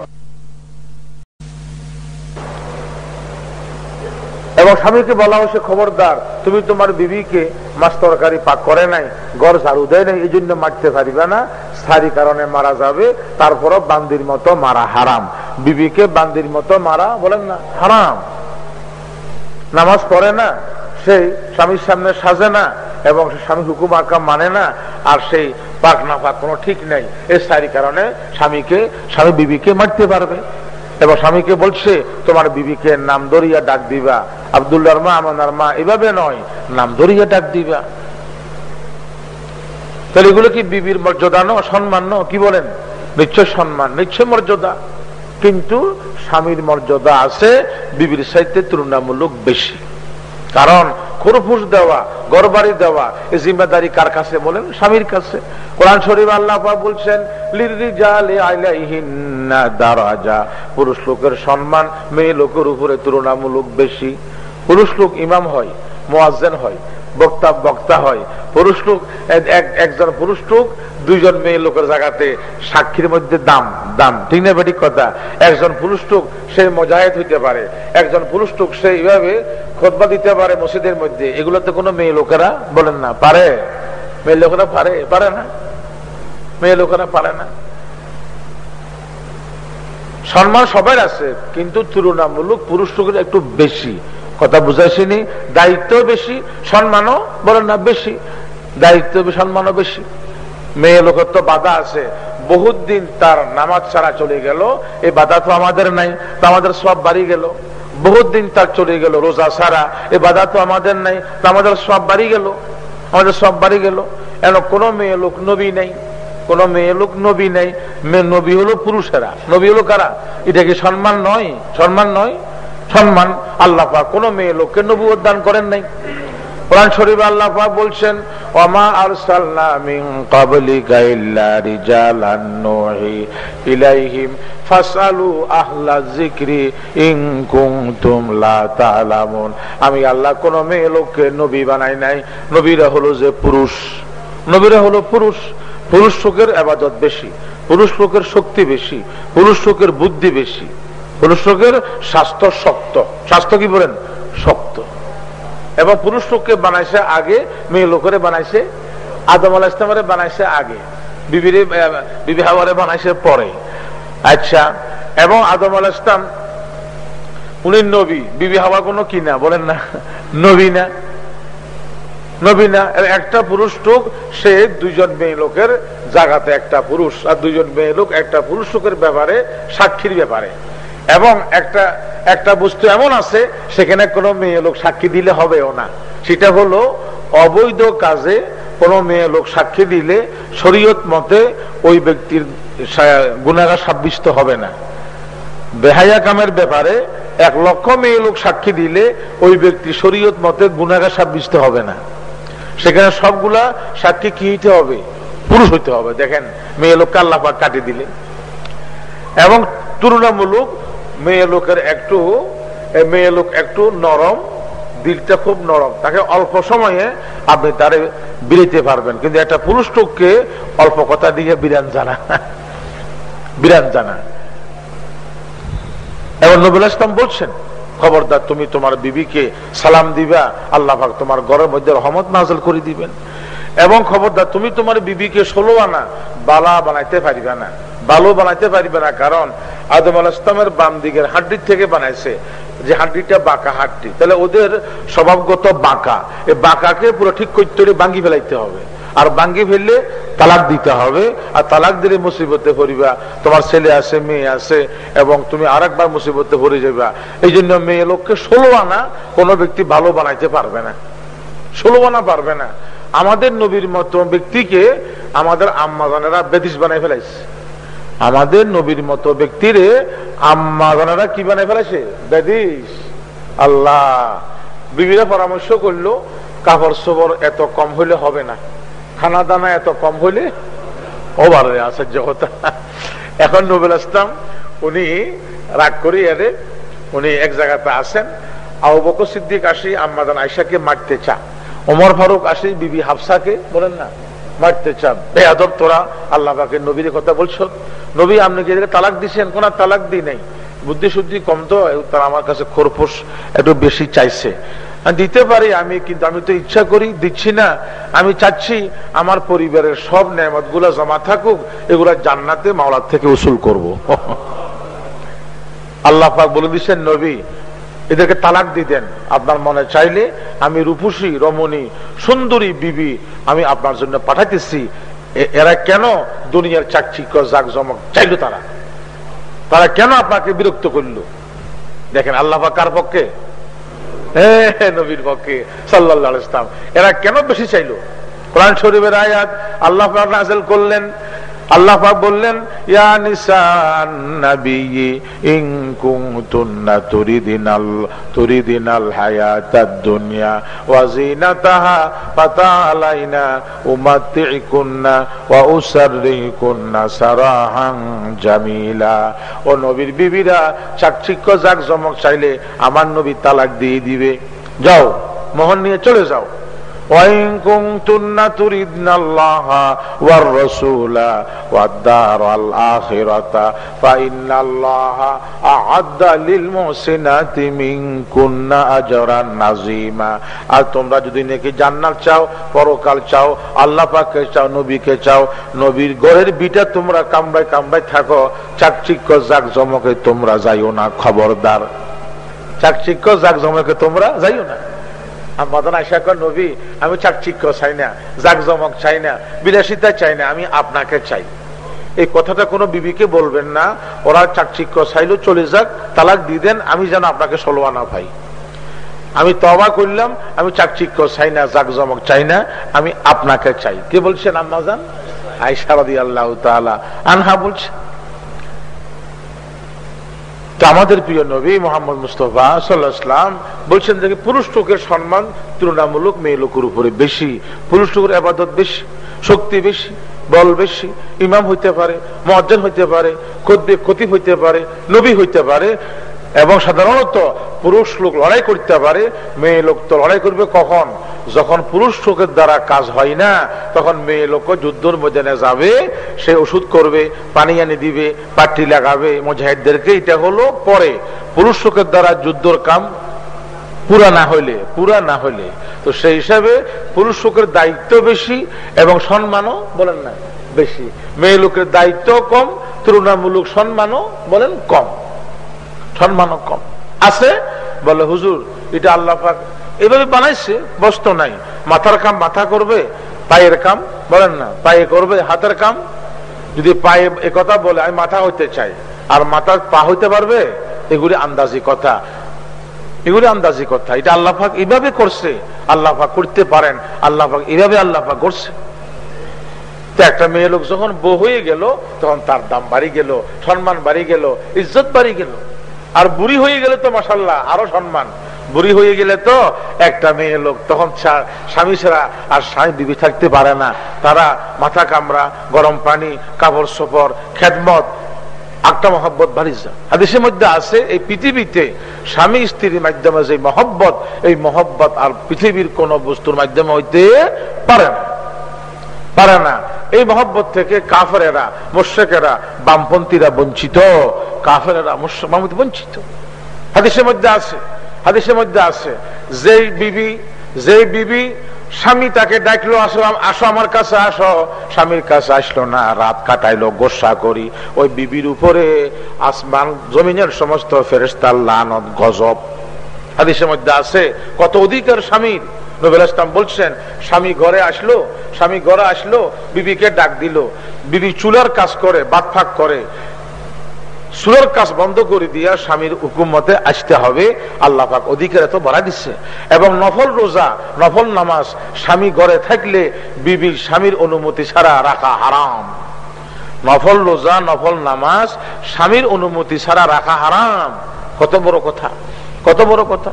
এবং স্বামীকে বলা হয়েছে, খবরদার, তুমি তোমার বিবিকে মাছ তরকারি পাক করে নাই, গড় ঝাড়ু দেয় নাই এই জন্য মারতে পারিবে না। স্থায়ী কারণে মারা যাবে, তারপরও বান্দির মতো মারা হারাম। বিবিকে বান্দির মতো মারা বলেন না, হারাম। নামাজ পড়ে না, সেই স্বামীর সামনে সাজে না, এবং স্বামী হুকুম আকাম মানে না, আর সেই পাক না পাক কোনো ঠিক নেই। এই স্থায়ী কারণে স্বামীকে, স্বামী বিবিকে মারতে পারবে। এবং স্বামীকে বলছে, তোমার বিবিকে নাম ধরিয়া ডাক দিবা। আবদুল্লার মা আমার মা, এভাবে নয়, নাম ধরিয়া ডাক দিবা। তাহলে এগুলো কি বিবির মর্যাদা ন সম্মান ন? কি বলেন? নিশ্চয় সম্মান, নিশ্চয় মর্যাদা। কিন্তু স্বামীর মর্যাদা আছে, বিবির সাহিত্যে তুলনামূলক বেশি। কারণ খরফুস দেওয়া, গড়বাড়ি দেওয়া এই জিম্মেদারি কার কাছে বলেন? স্বামীর কাছে। কোরআন শরীফ আল্লাহ বলছেন পুরুষ লোকের সম্মান মেয়ে লোকের উপরে তুলনামূলক বেশি। পুরুষ লোক ইমাম হয় মোয়াজেন হয়। বক্তা বক্তা হয়। পুরুষ লোক একজন পুরুষ লোক দুইজন মেয়ে লোকের জায়গাতে সাক্ষীর মধ্যে দাম দাম। ঠিক না বেঠিক কথা? একজন পুরুষ লোক সে মজাহেদ হইতে পারে। একজন পুরুষ লোক সে এইভাবে খোদবা দিতে পারে মসজিদের মধ্যে। এগুলোতে কোনো মেয়ে লোকেরা বলেন না, পারে। মেয়ে লোকেরা পারে পারে না। মেয়ে লোকেরা পারে না। সম্মান সবার আছে, কিন্তু তুলনামূলক পুরুষ লোকের একটু বেশি। কথা বুঝাইছিনি দায়িত্ব বেশি, সম্মানও বলেন না, বেশি। দায়িত্ব সম্মানও বেশি। মেয়ে লোকের তো বাধা আছে। বহুত দিন তার নামাজ ছাড়া চলে গেল। এই বাধা তো আমাদের নাই, তো আমাদের সব বাড়ি গেল। বহুত দিন তার চলে গেল রোজা ছাড়া। এই বাধা তো আমাদের নাই, তো আমাদের সব বাড়ি গেল। আমাদের সব বাড়ি গেল। এন কোনো মেয়ে লোক নবী নেই, কোন মেয়ে লোক নবী নেই। মেয়ে নবী হলো পুরুষেরা। নবী হলো কারা? এটা কি সম্মান নয়? সম্মান নয়? সম্মান আল্লাহ কোন মেয়ে লোককে নবু দান করেন নাই। কোরআন শরীফ আল্লাহ বলছেন ওমা আরসালনা মিন ক্বাবলিকা ইল্লা রিজালান নূহি ইলাইহিম ফাসালু আহলা যিকরি ইন কুনতুম লা তা'লামুন আমি আল্লাহ কোন মেয়ে লোককে নবী বানাই নাই। নবীরা হলো যে পুরুষ। নবীরা হলো পুরুষ। পুরুষ লোকের আবাদত বেশি। পুরুষ লোকের শক্তি বেশি। পুরুষ লোকের বুদ্ধি বেশি। পুরুষ লোকের স্বাস্থ্য শক্ত। স্বাস্থ্য কি বলেন? শক্ত। এবং পুরুষ লোককে বানাইছে আগে মেয়ে লোকের বানাইছে, আদম আল ইসলামের বানাইছে আগে, বিবিরে বিবি হাওয়ারে বানাইছে পরে। আচ্ছা এবং আদম আল ইসলাম উনি নবী, বিবি হাওয়া কোনো কিনা বলেন না, নবী না। নবী না একটা পুরুষ লোক সে দুইজন মেয়ে লোকের জায়গাতে একটা পুরুষ, আর দুইজন মেয়ে লোক একটা পুরুষ লোকের ব্যাপারে, সাক্ষীর ব্যাপারে। এবং একটা একটা বস্তু এমন আছে, সেখানে কোনো মেয়ে লোক সাক্ষী দিলে হবেও না। সেটা হলো, অবৈধ কাজে কোনো মেয়ে লোক সাক্ষী দিলে শরীয়ত মতে ওই ব্যক্তির গুণাগার সাব্যস্ত হবে না। বেহায়া কামের ব্যাপারে এক লক্ষ মেয়ে লোক সাক্ষী দিলে ওই ব্যক্তি শরীয়ত মতে গুণাগার সাব্যস্ত হবে না। সেখানে সবগুলা সাক্ষী কি হইতে হবে? পুরুষ হইতে হবে। দেখেন, মেয়ে লোককে আল্লাহ কাটিয়ে দিলে এবং তুলনামূলক মেয়ে লোকের একটু মেয়ে লোক একটু নরম, দিলটা খুব নরম। তাকে অল্প সময়ে আপনি তারে বিরিতে পারবেন। কিন্তু একটা পুরুষ লোককে অল্প কথা দিয়ে বিরান জানা। বিরান জানা। এবং নবুল ইসলাম বলছেন, খবরদার, তুমি তোমার বিবিকে সালাম দিবা, আল্লাহ তোমার ঘরের মধ্যে রহমত নাজল করে দিবেন। এবং খবরদার, তুমি তোমার বিবিকে ষোলো আনা বালা বানাইতে পারিবে না। বালো বানাইতে পারিবে না, কারণ আদম আল ইসলামের বাম দিকের হাড্ডির থেকে বানাইছে। যে হাড্ডিটা বাঁকা হাড্ডি। তাহলে ওদের স্বভাবগত বাঁকা। এই বাঁকাকে পুরো ঠিক করতে ভাঙ্গি ফেলাইতে হবে। আর ভাঙ্গি ফেললে তালাক দিতে হবে। আর তালাক দিলে মুসিবতে পড়িবা। তোমার ছেলে আছে, মেয়ে আছে, এবং তুমি আর একবার মুসিবতে পড়ে যাবা এই জন্য মেয়ে লোককে ষোলো আনা কোনো ব্যক্তি ভালো বানাইতে পারবে না। ষোলো আনা পারবে না। আমাদের নবীর মতো ব্যক্তিকে আমাদের আম্মাজানেরা বেদিস বানাই ফেলাইছে। আমাদের নবীর মতো ব্যক্তিরে আম্মাজানেরা কি বানাই ফেলেছে? বেদিস আল্লাহ। বিবিরা পরামর্শ করল, কাপড় সবর এত কম হইলে হবে না। খানা দানা এত কম হইলে ওভার আছে জগতা এখন নবুল ইসলাম, উনি রাগ করি এরে উনি এক জায়গাতে আসেন, আবু বকর সিদ্দিক আসি আম্মাদান আয়সাকে মারতে চা। ওমর ফারুক আসি, বিবি হাফসাকে, বলেন না। মারতে চা বেয়াদব তোরা, আল্লাহ পাকে নবীর কথা বলছো। নবী আপনি কি তালাক দিছেন? কোন তালাক দিই নাই। বুদ্ধি শুদ্ধি কম তো, তারা আমার কাছে খোরপোশ একটু বেশি চাইছে। দিতে পারি, আমি কিন্তু আমি তো ইচ্ছা করি, দিচ্ছি না। আমি চাচ্ছি আমার পরিবারের সব নেমতগুলা জমা থাকুক, এগুলা জান্নাতে মাওলার থেকে উসুল করব। আল্লাহ পাক বলে দিচ্ছেন নবী এদেরকে তালাক দিতেন আপনার মনে চাইলে আমি রূপসী, রমণী, সুন্দরী বিবি আমি আপনার জন্য পাঠাইতেছি। এরা কেন দুনিয়ার চাকচিক্য জাক জমক চাইল তারা? তারা কেন আপনাকে বিরক্ত করল? দেখেন, আল্লাহ কার পক্ষে? নবীর পক্ষে সাল্লাহ ইসলাম এরা কেন বেশি চাইলো? কোরআন শরীফের আয়াত আল্লাহ নাজেল করলেন। আল্লাহ বললেন জামিলা। ও নবীর বিবিরা, চাকচিক্য জাক জমক চাইলে আমার নবী তালাক দিয়ে দিবে। যাও মোহন নিয়ে চলে যাও। তোমরা যদি নাকি জান্নাত চাও, পরকাল চাও, আল্লাহ পাককে চাও, নবীকে চাও, নবীর গড়ের বিটা তোমরা কামড়ায় কামড়ায় থাকো চাকচিক জাক জমকে তোমরা যাইও না, খবরদার। চাকচিক জাক জমকে তোমরা যাইও না। মাদান আয়সা নবী, আমি চাকচিক্য চাই না জাক জমক চাই না, বিলাসিতা চাই না, আমি আপনাকে চাই। এই কথাটা কোনো বিবিকে বলবেন না, ওরা চাকচিক্য চাইলো, চলে যাক, তালাক দিয়ে দেন, আমি যেন আপনাকে সলোয়ানা ভাই আমি তবা করলাম, আমি চাকচিক্য চাই না জাক জমক চাই না, আমি আপনাকে চাই। কে বলছেন আম্মাজান আয়সা রাদি আল্লাহ আনহা বলছে। আমাদের প্রিয় নবী মোহাম্মদ মুস্তফা সাল্লাহাম বলছেন যে পুরুষ লোকের সম্মান তুলনামূলক মেয়ে লোকের উপরে বেশি, পুরুষ লোকের আবাদত বেশি, শক্তি বেশি, বল বেশি, ইমাম হইতে পারে মজ্জান হইতে পারে ক্ষতি হইতে পারে, নবী হইতে পারে। এবং সাধারণত পুরুষ লোক লড়াই করতে পারে, মেয়ে লোক তো লড়াই করবে কখন? যখন পুরুষ লোকের দ্বারা কাজ হয় না, তখন মেয়ে লোক যুদ্ধর ময়দানে যাবে, সে ওষুধ করবে, পানি এনে দিবে পাট্টি লাগাবে, মুজাহিদদেরকে এটা হলো পরে। পুরুষ লোকের দ্বারা যুদ্ধর কাম পুরা না হইলে, পুরা না হইলে। তো সেই হিসাবে পুরুষ লোকের দায়িত্ব বেশি এবং সম্মানও বলেন না, বেশি। মেয়ে লোকের দায়িত্ব কম তুলনামূলক সম্মানও বলেন কম। সম্মানও কম। আছে? বলে, হুজুর, এটা আল্লাহ পাক এভাবে বানাইছে, বস্তু নাই। মাথার কাম মাথা করবে, পায়ের কাম বলেন না, পায়ে করবে, হাতের কাম। যদি পায়ে এ কথা বলে, আমি মাথা হইতে চাই, আর মাথার পা হইতে পারবে, এগুলি আন্দাজি কথা। এগুলি আন্দাজি কথা। এটা আল্লাহ পাক এইভাবে করছে, আল্লাহ পাক করতে পারেন, আল্লাহ পাক এইভাবে আল্লাহ পাক করছে। তো একটা মেয়ে লোক যখন বউ হয়ে গেল, তখন তার দাম বাড়ি গেল, সম্মান বাড়ি গেল, ইজ্জত বাড়ি গেল। আর বুড়ি হয়ে গেলে তো মাসাল্লাহ আরও সম্মান। বুড়ি হয়ে গেলে তো একটা মেয়ে লোক, তখন স্বামী ছাড়া আর স্বামী বিবি থাকতে পারে না। তারা মাথা কামড়া, গরম পানি, কাপড় সপর খেদমত একটা মহব্বত বাড়িয়ে হাদিসের মধ্যে আছে এই পৃথিবীতে স্বামী স্ত্রীর মাধ্যমে যে মহব্বত, এই মহব্বত আর পৃথিবীর কোন বস্তুর মাধ্যমে হইতে পারে না। পারে না। এই মহব্বত থেকে কাফেরা মোর্শেকেরা বামপন্থীরা বঞ্চিত। কাফেরা মোর্শেক বঞ্চিত। হাদিসের মধ্যে আছে, হাদিসের মধ্যে আছে, যেই বিবি যেই বিবি স্বামী তাকে ডাকলো, আসো আসো আমার কাছে, আসো। স্বামীর কাছে আসলো না, রাত কাটাইলো, গোসা করি। ওই বিবির উপরে আসমান, জমিনের সমস্ত ফেরেস্তার লানত, গজব। হাদিসের মধ্যে আছে, কত অধিকার স্বামীর। নবুল ইসলাম বলছেন, স্বামী ঘরে আসলো, স্বামী ঘরে আসলো, বিবিকে ডাক দিল। বিবি চুলার কাজ করে, বাদ ফাঁক করে। সুরের কাজ বন্ধ করে দিয়া স্বামীর হুকুমতে আসতে হবে। আল্লাহ পাক অধিকার এত বাড়া দিচ্ছে এবং নফল রোজা, নফল নামাজ, স্বামী ঘরে থাকলে বিবির স্বামীর অনুমতি ছাড়া রাখা হারাম। নফল রোজা, নফল নামাজ, স্বামীর অনুমতি ছাড়া রাখা হারাম। কত বড় কথা। কত বড় কথা?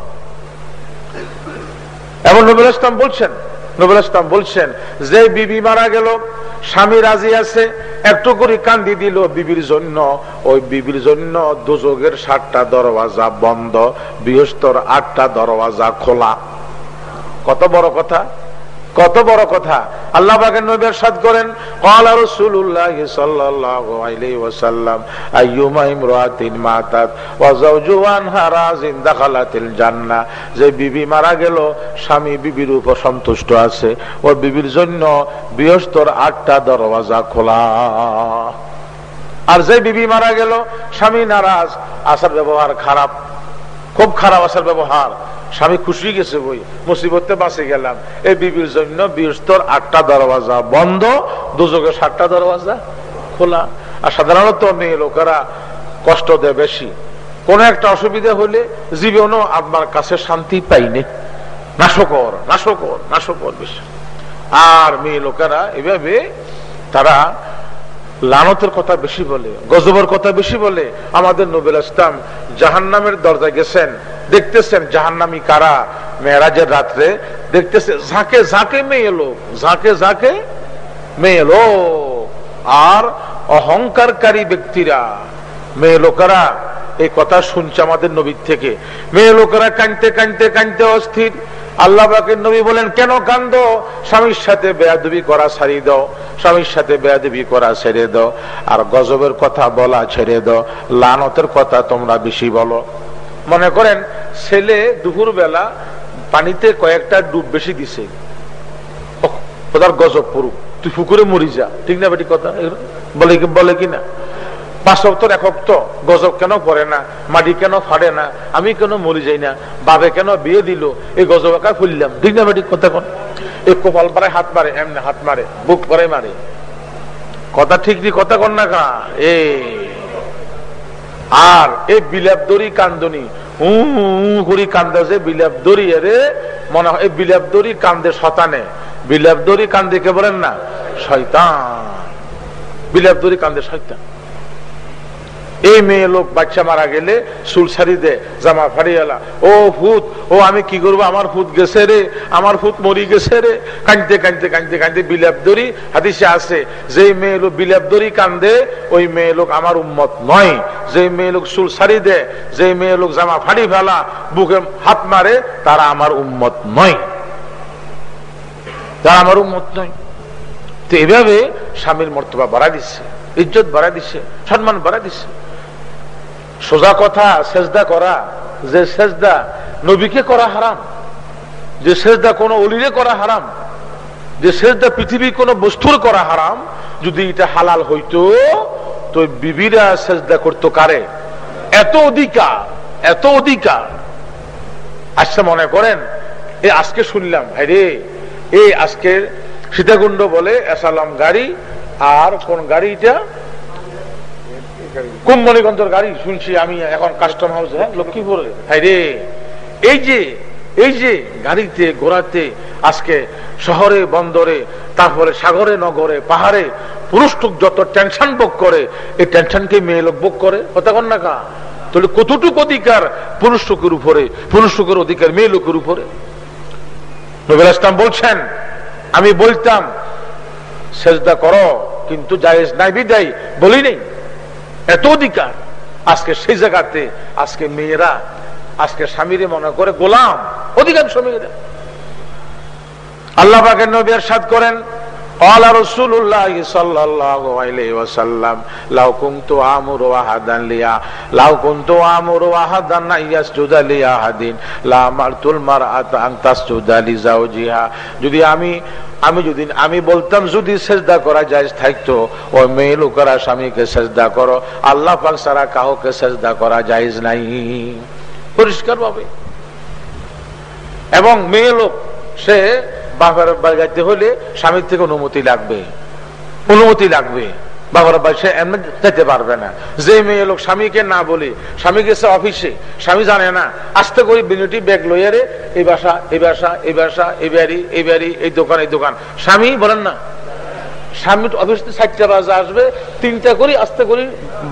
এবং নবুল ইসলাম বলছেন নবুল ইসলাম বলছেন যে বিবি মারা গেল, স্বামী রাজি আছে, একটু করে কান্দি দিল বিবির জন্য। ওই বিবির জন্য দুযোগের সাতটা দরওয়াজা বন্ধ বৃহস্পর আটটা দরওয়াজা খোলা। কত বড় কথা? কত বড় কথা। আল্লাহ করেন যে বিবি মারা গেল, স্বামী বিবির উপর সন্তুষ্ট আছে। ও বিবির জন্য বৃহস্পর আটটা দরওয়াজা খোলা। আর যে বিবি মারা গেল, স্বামী নারাজ, আসার ব্যবহার খারাপ, খুব খারাপ আসার ব্যবহার। স্বামী খুশি গেছে বই, মুসিবতে বাঁচে গেলাম। এই বিবির জন্য বৃহস্পর আটটা দরওয়াজা বন্ধ দুযোগে সাতটা দরওয়াজা খোলা। আর সাধারণত মেয়ে লোকেরা কষ্ট দেয় বেশি। কোন একটা অসুবিধা হলে জীবনও আপনার কাছে শান্তি পাইনি নাশকর নাশকর নাশকর বেশি। আর মেয়ে লোকেরা এভাবে তারা লানতের কথা বেশি বলে, গজবের কথা বেশি বলে। আমাদের নবীল ইসলাম জাহান্নামের দরজায় গেছেন, দেখতেছেন জাহান্নামি কারা? মেয়েরাজের রাত্রে দেখতেছে, ঝাঁকে ঝাঁকে মেয়ে লোক, ঝাঁকে ঝাঁকে মেয়ে লোক। আর অহংকারী ব্যক্তিরা, মেয়ে লোকেরা এই কথা শুনছে আমাদের নবীর থেকে। মেয়ে লোকেরা কানতে কানতে কানতে অস্থির। আল্লাহ নবী বলেন, কেন কান্দ? স্বামীর সাথে বেয়াদবি করা ছাড়িয়ে দাও। স্বামীর সাথে বেয়াদবি করা ছেড়ে দাও। আর গজবের কথা বলা ছেড়ে দাও। লানতের কথা তোমরা বেশি বলো। মনে করেন, ছেলে দুপুর বেলা পানিতে কয়েকটা ডুব বেশি দিছে। গজব পড়ুক। তুই পুকুরে মরি যা। ঠিক না বেটি কথা? বলে বলে কিনা? পাঁচ সপ্তাহ এক তো, গজব কেন পড়ে না, মাটি কেন ফাড়ে না, আমি কেন মরি যাই না বাবে কেন বিয়ে দিল, এই গজব একা খুললাম। ঠিক না বেটি কথা কোন? এই কপাল পারে হাত মারে, এমনি হাত মারে, বুক পরে মারে। কথা ঠিক নি, কথা কন না কা? এ। আর এই বিলাপ দড়ি কান্দনি হুড়ি কান্দে যে বিলাপ দড়ি এরে মনে হয় এই বিলাপ দড়ি কান্দে শতানে। বিলাপ দড়ি কান্দে কে বলেন না? শয়তান। বিলাপ দড়ি কান্দে শয়তান। এই মেয়ে লোক বাচ্চা মারা গেলে চুল ছাড়ি দে, জামা ফাড়িয়ালা ও ফুত ও আমি কি করব? আমার ফুত গেছে রে, আমার ফুত মরি গেছে রে। কাঁদতে কাঁদতে কাঁদতে কাঁদতে বিলাপ দড়ি হাদিসে আছে যে মেয়ে লোক বিলাপ দড়ি কান্দে, ওই মেয়ে লোক আমার উম্মত নয়। যে মেয়ে লোক চুল ছাড়ি দে যে মেয়ে লোক জামা ফাড়ি ফেলা, বুকে হাত মারে, তারা আমার উম্মত নয়। তারা আমার উম্মত নয়। তো এভাবে স্বামীর মর্তবা বাড়া দিচ্ছে, ইজ্জত বাড়া দিচ্ছে, সম্মান বাড়া দিচ্ছে। সোজা কথা সেজদা করা, যে সেজদা নবীকে করা হারাম, যে সেজদা কোন অলিরে করা হারাম, যে সেজদা পৃথিবীর কোন বস্তুর করা হারাম, যদি এটা হালাল হইতো, তো বিবিরা সেজদা করতো কারে? এত অধিকার এত অধিকার। আচ্ছা মনে করেন, এ আজকে শুনলাম রে এই আজকে সীতাকুণ্ড বলে, এসালাম গাড়ি, আর কোন গাড়িটা কুম্বলীগঞ্জের গাড়ি? শুনছি আমি এখন কাস্টম হাউস হ্যাঁ? লক্ষ্মীপুরে। হ্যাঁ রে! এই যে এই যে গাড়িতে ঘোরাতে আজকে শহরে, বন্দরে, তারপরে সাগরে, নগরে, পাহাড়ে, পুরুষ যত টেনশন ভোগ করে, এই টেনশনকে মেয়ে লোক ভোগ করে? কথা না কা? তাহলে কতটুকু অধিকার পুরুষ টুকের উপরে, পুরুষ টুকের অধিকার মেয়ে লোকের উপরে? নবীল ইসলাম বলছেন, আমি বলতাম, সেজদা করো, কিন্তু জায়েজ নাই, বিদায়। বলি নেই। এত অধিকার। আজকে সেই জায়গাতে, আজকে মেয়েরা, আজকে স্বামীরে মনে করে গোলাম। অধিকাংশ মেয়েরা। আল্লাহ পাকের নবী সাদ করেন قال رسول الله صلى الله عليه وسلم لو كنت امر احدا ليا لو كنت امر احدا ان يسجد لاحد لا امرت المراه ان تسجد لزوجها যদি আমি আমি যদি আমি বলতাম যদি সেজদা করা যায় থাকতো ওই মেয়ে লোকেরা স্বামীকে সেজদা করো আল্লাহ পাক সারা কাউকে সেজদা করা যায় নাই পরিষ্কার ভাবে এবং মেয়ে লোক সে যাইতে হলে স্বামীর থেকে অনুমতি লাগবে। অনুমতি লাগবে। সে যেতে পারবে না। যে মেয়ে লোক স্বামীকে না বলে, স্বামী গেছে অফিসে, স্বামী জানে না করি বিনুটি ব্যাগ লইয়ে রে, এই বাসা এই বাসা এই বাসা, এই বাড়ি এই বাড়ি, এই দোকান এই দোকান। স্বামী বলেন না। স্বামী অফিস চারটা বাজে আসবে, তিনটা করি আসতে করি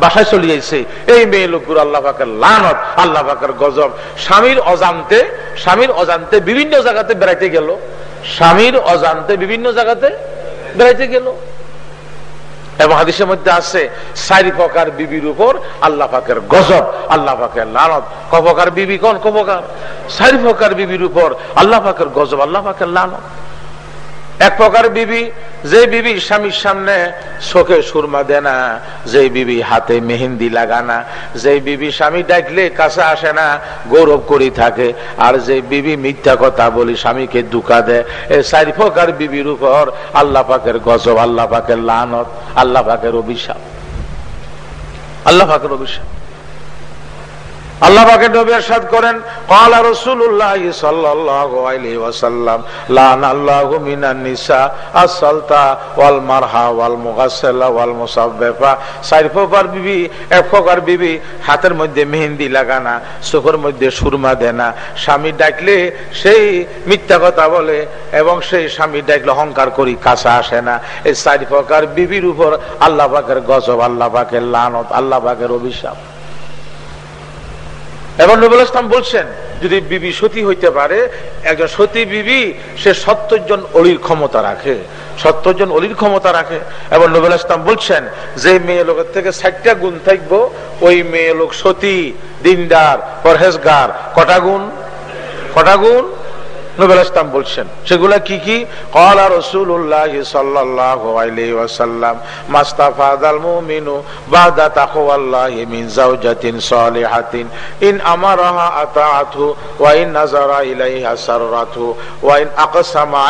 বাসায় চলে যাইছে। এই মেয়ে লোকগুলো আল্লাহ পাকের লানত, আল্লাহ পাকের গজব। স্বামীর অজান্তে স্বামীর অজান্তে বিভিন্ন জায়গাতে বেড়াইতে গেল। স্বামীর অজান্তে বিভিন্ন জায়গাতে বেড়াইতে গেল। এবং হাদিসের মধ্যে আছে, চারি প্রকার বিবির উপর আল্লাহ পাকের গজব, আল্লাহ পাকের লালত কবকার বিবি কোন? কপকার চারি প্রকার বিবির উপর আল্লাহ পাকের গজব, আল্লাহ পাকের লানত। এক প্রকার বিবি, যে বিবি স্বামীর সামনে চোখে সুরমা দেয় না, যে বিবি হাতে মেহেন্দি লাগানা যে বিবি স্বামী ডাকলে কাছে আসে না, গৌরব করি থাকে, আর যে বিবি মিথ্যা কথা বলি স্বামীকে দুকা দেয় এই চারি প্রকার বিবির উপর আল্লাহ পাকের গজব, আল্লাহ পাকের লানত, আল্লাহ পাকের অভিশাপ, আল্লাহ পাকের অভিশাপ। আল্লাহ পাকে নবী ارشاد করেন قال رسول الله صلى الله عليه وسلم لعن الله من النساء السلطة والمرها والمغسلة والمصبفة চার প্রকার বিবি এক প্রকার বিবি হাতের মধ্যে মেহেন্দি লাগানা চোখের মধ্যে সুরমা দেনা স্বামী ডাকলে সেই মিথ্যা কথা বলে এবং সেই স্বামী ডাকলে অহংকার করি কাছে আসে না এই চার প্রকার বিবির উপর আল্লাহ পাকের গজব আল্লাহ পাকের লানত আল্লাহ পাকের অভিশাপ এবং নবুল ইসলাম বলছেন, যদি বিবি সতী হইতে পারে, একজন সতী বিবি, সে সত্তর জন অলির ক্ষমতা রাখে। সত্তর জন অলির ক্ষমতা রাখে। এবং নবুল ইসলাম বলছেন, যে মেয়ে লোকের থেকে ষাটটা গুণ থাকব, ওই মেয়ে লোক সতী, দিনদার, পরহেজগার। কটা গুণ? কটা গুণ? নবুল ইসলাম বলছেন, সেগুলা কি কি? কলা রসুল্লাহ মুমিনু মিন সালিহাতিন, ইন আমারাহা ওয়া ইন ইলাইহা ওয়া ইন আকসামা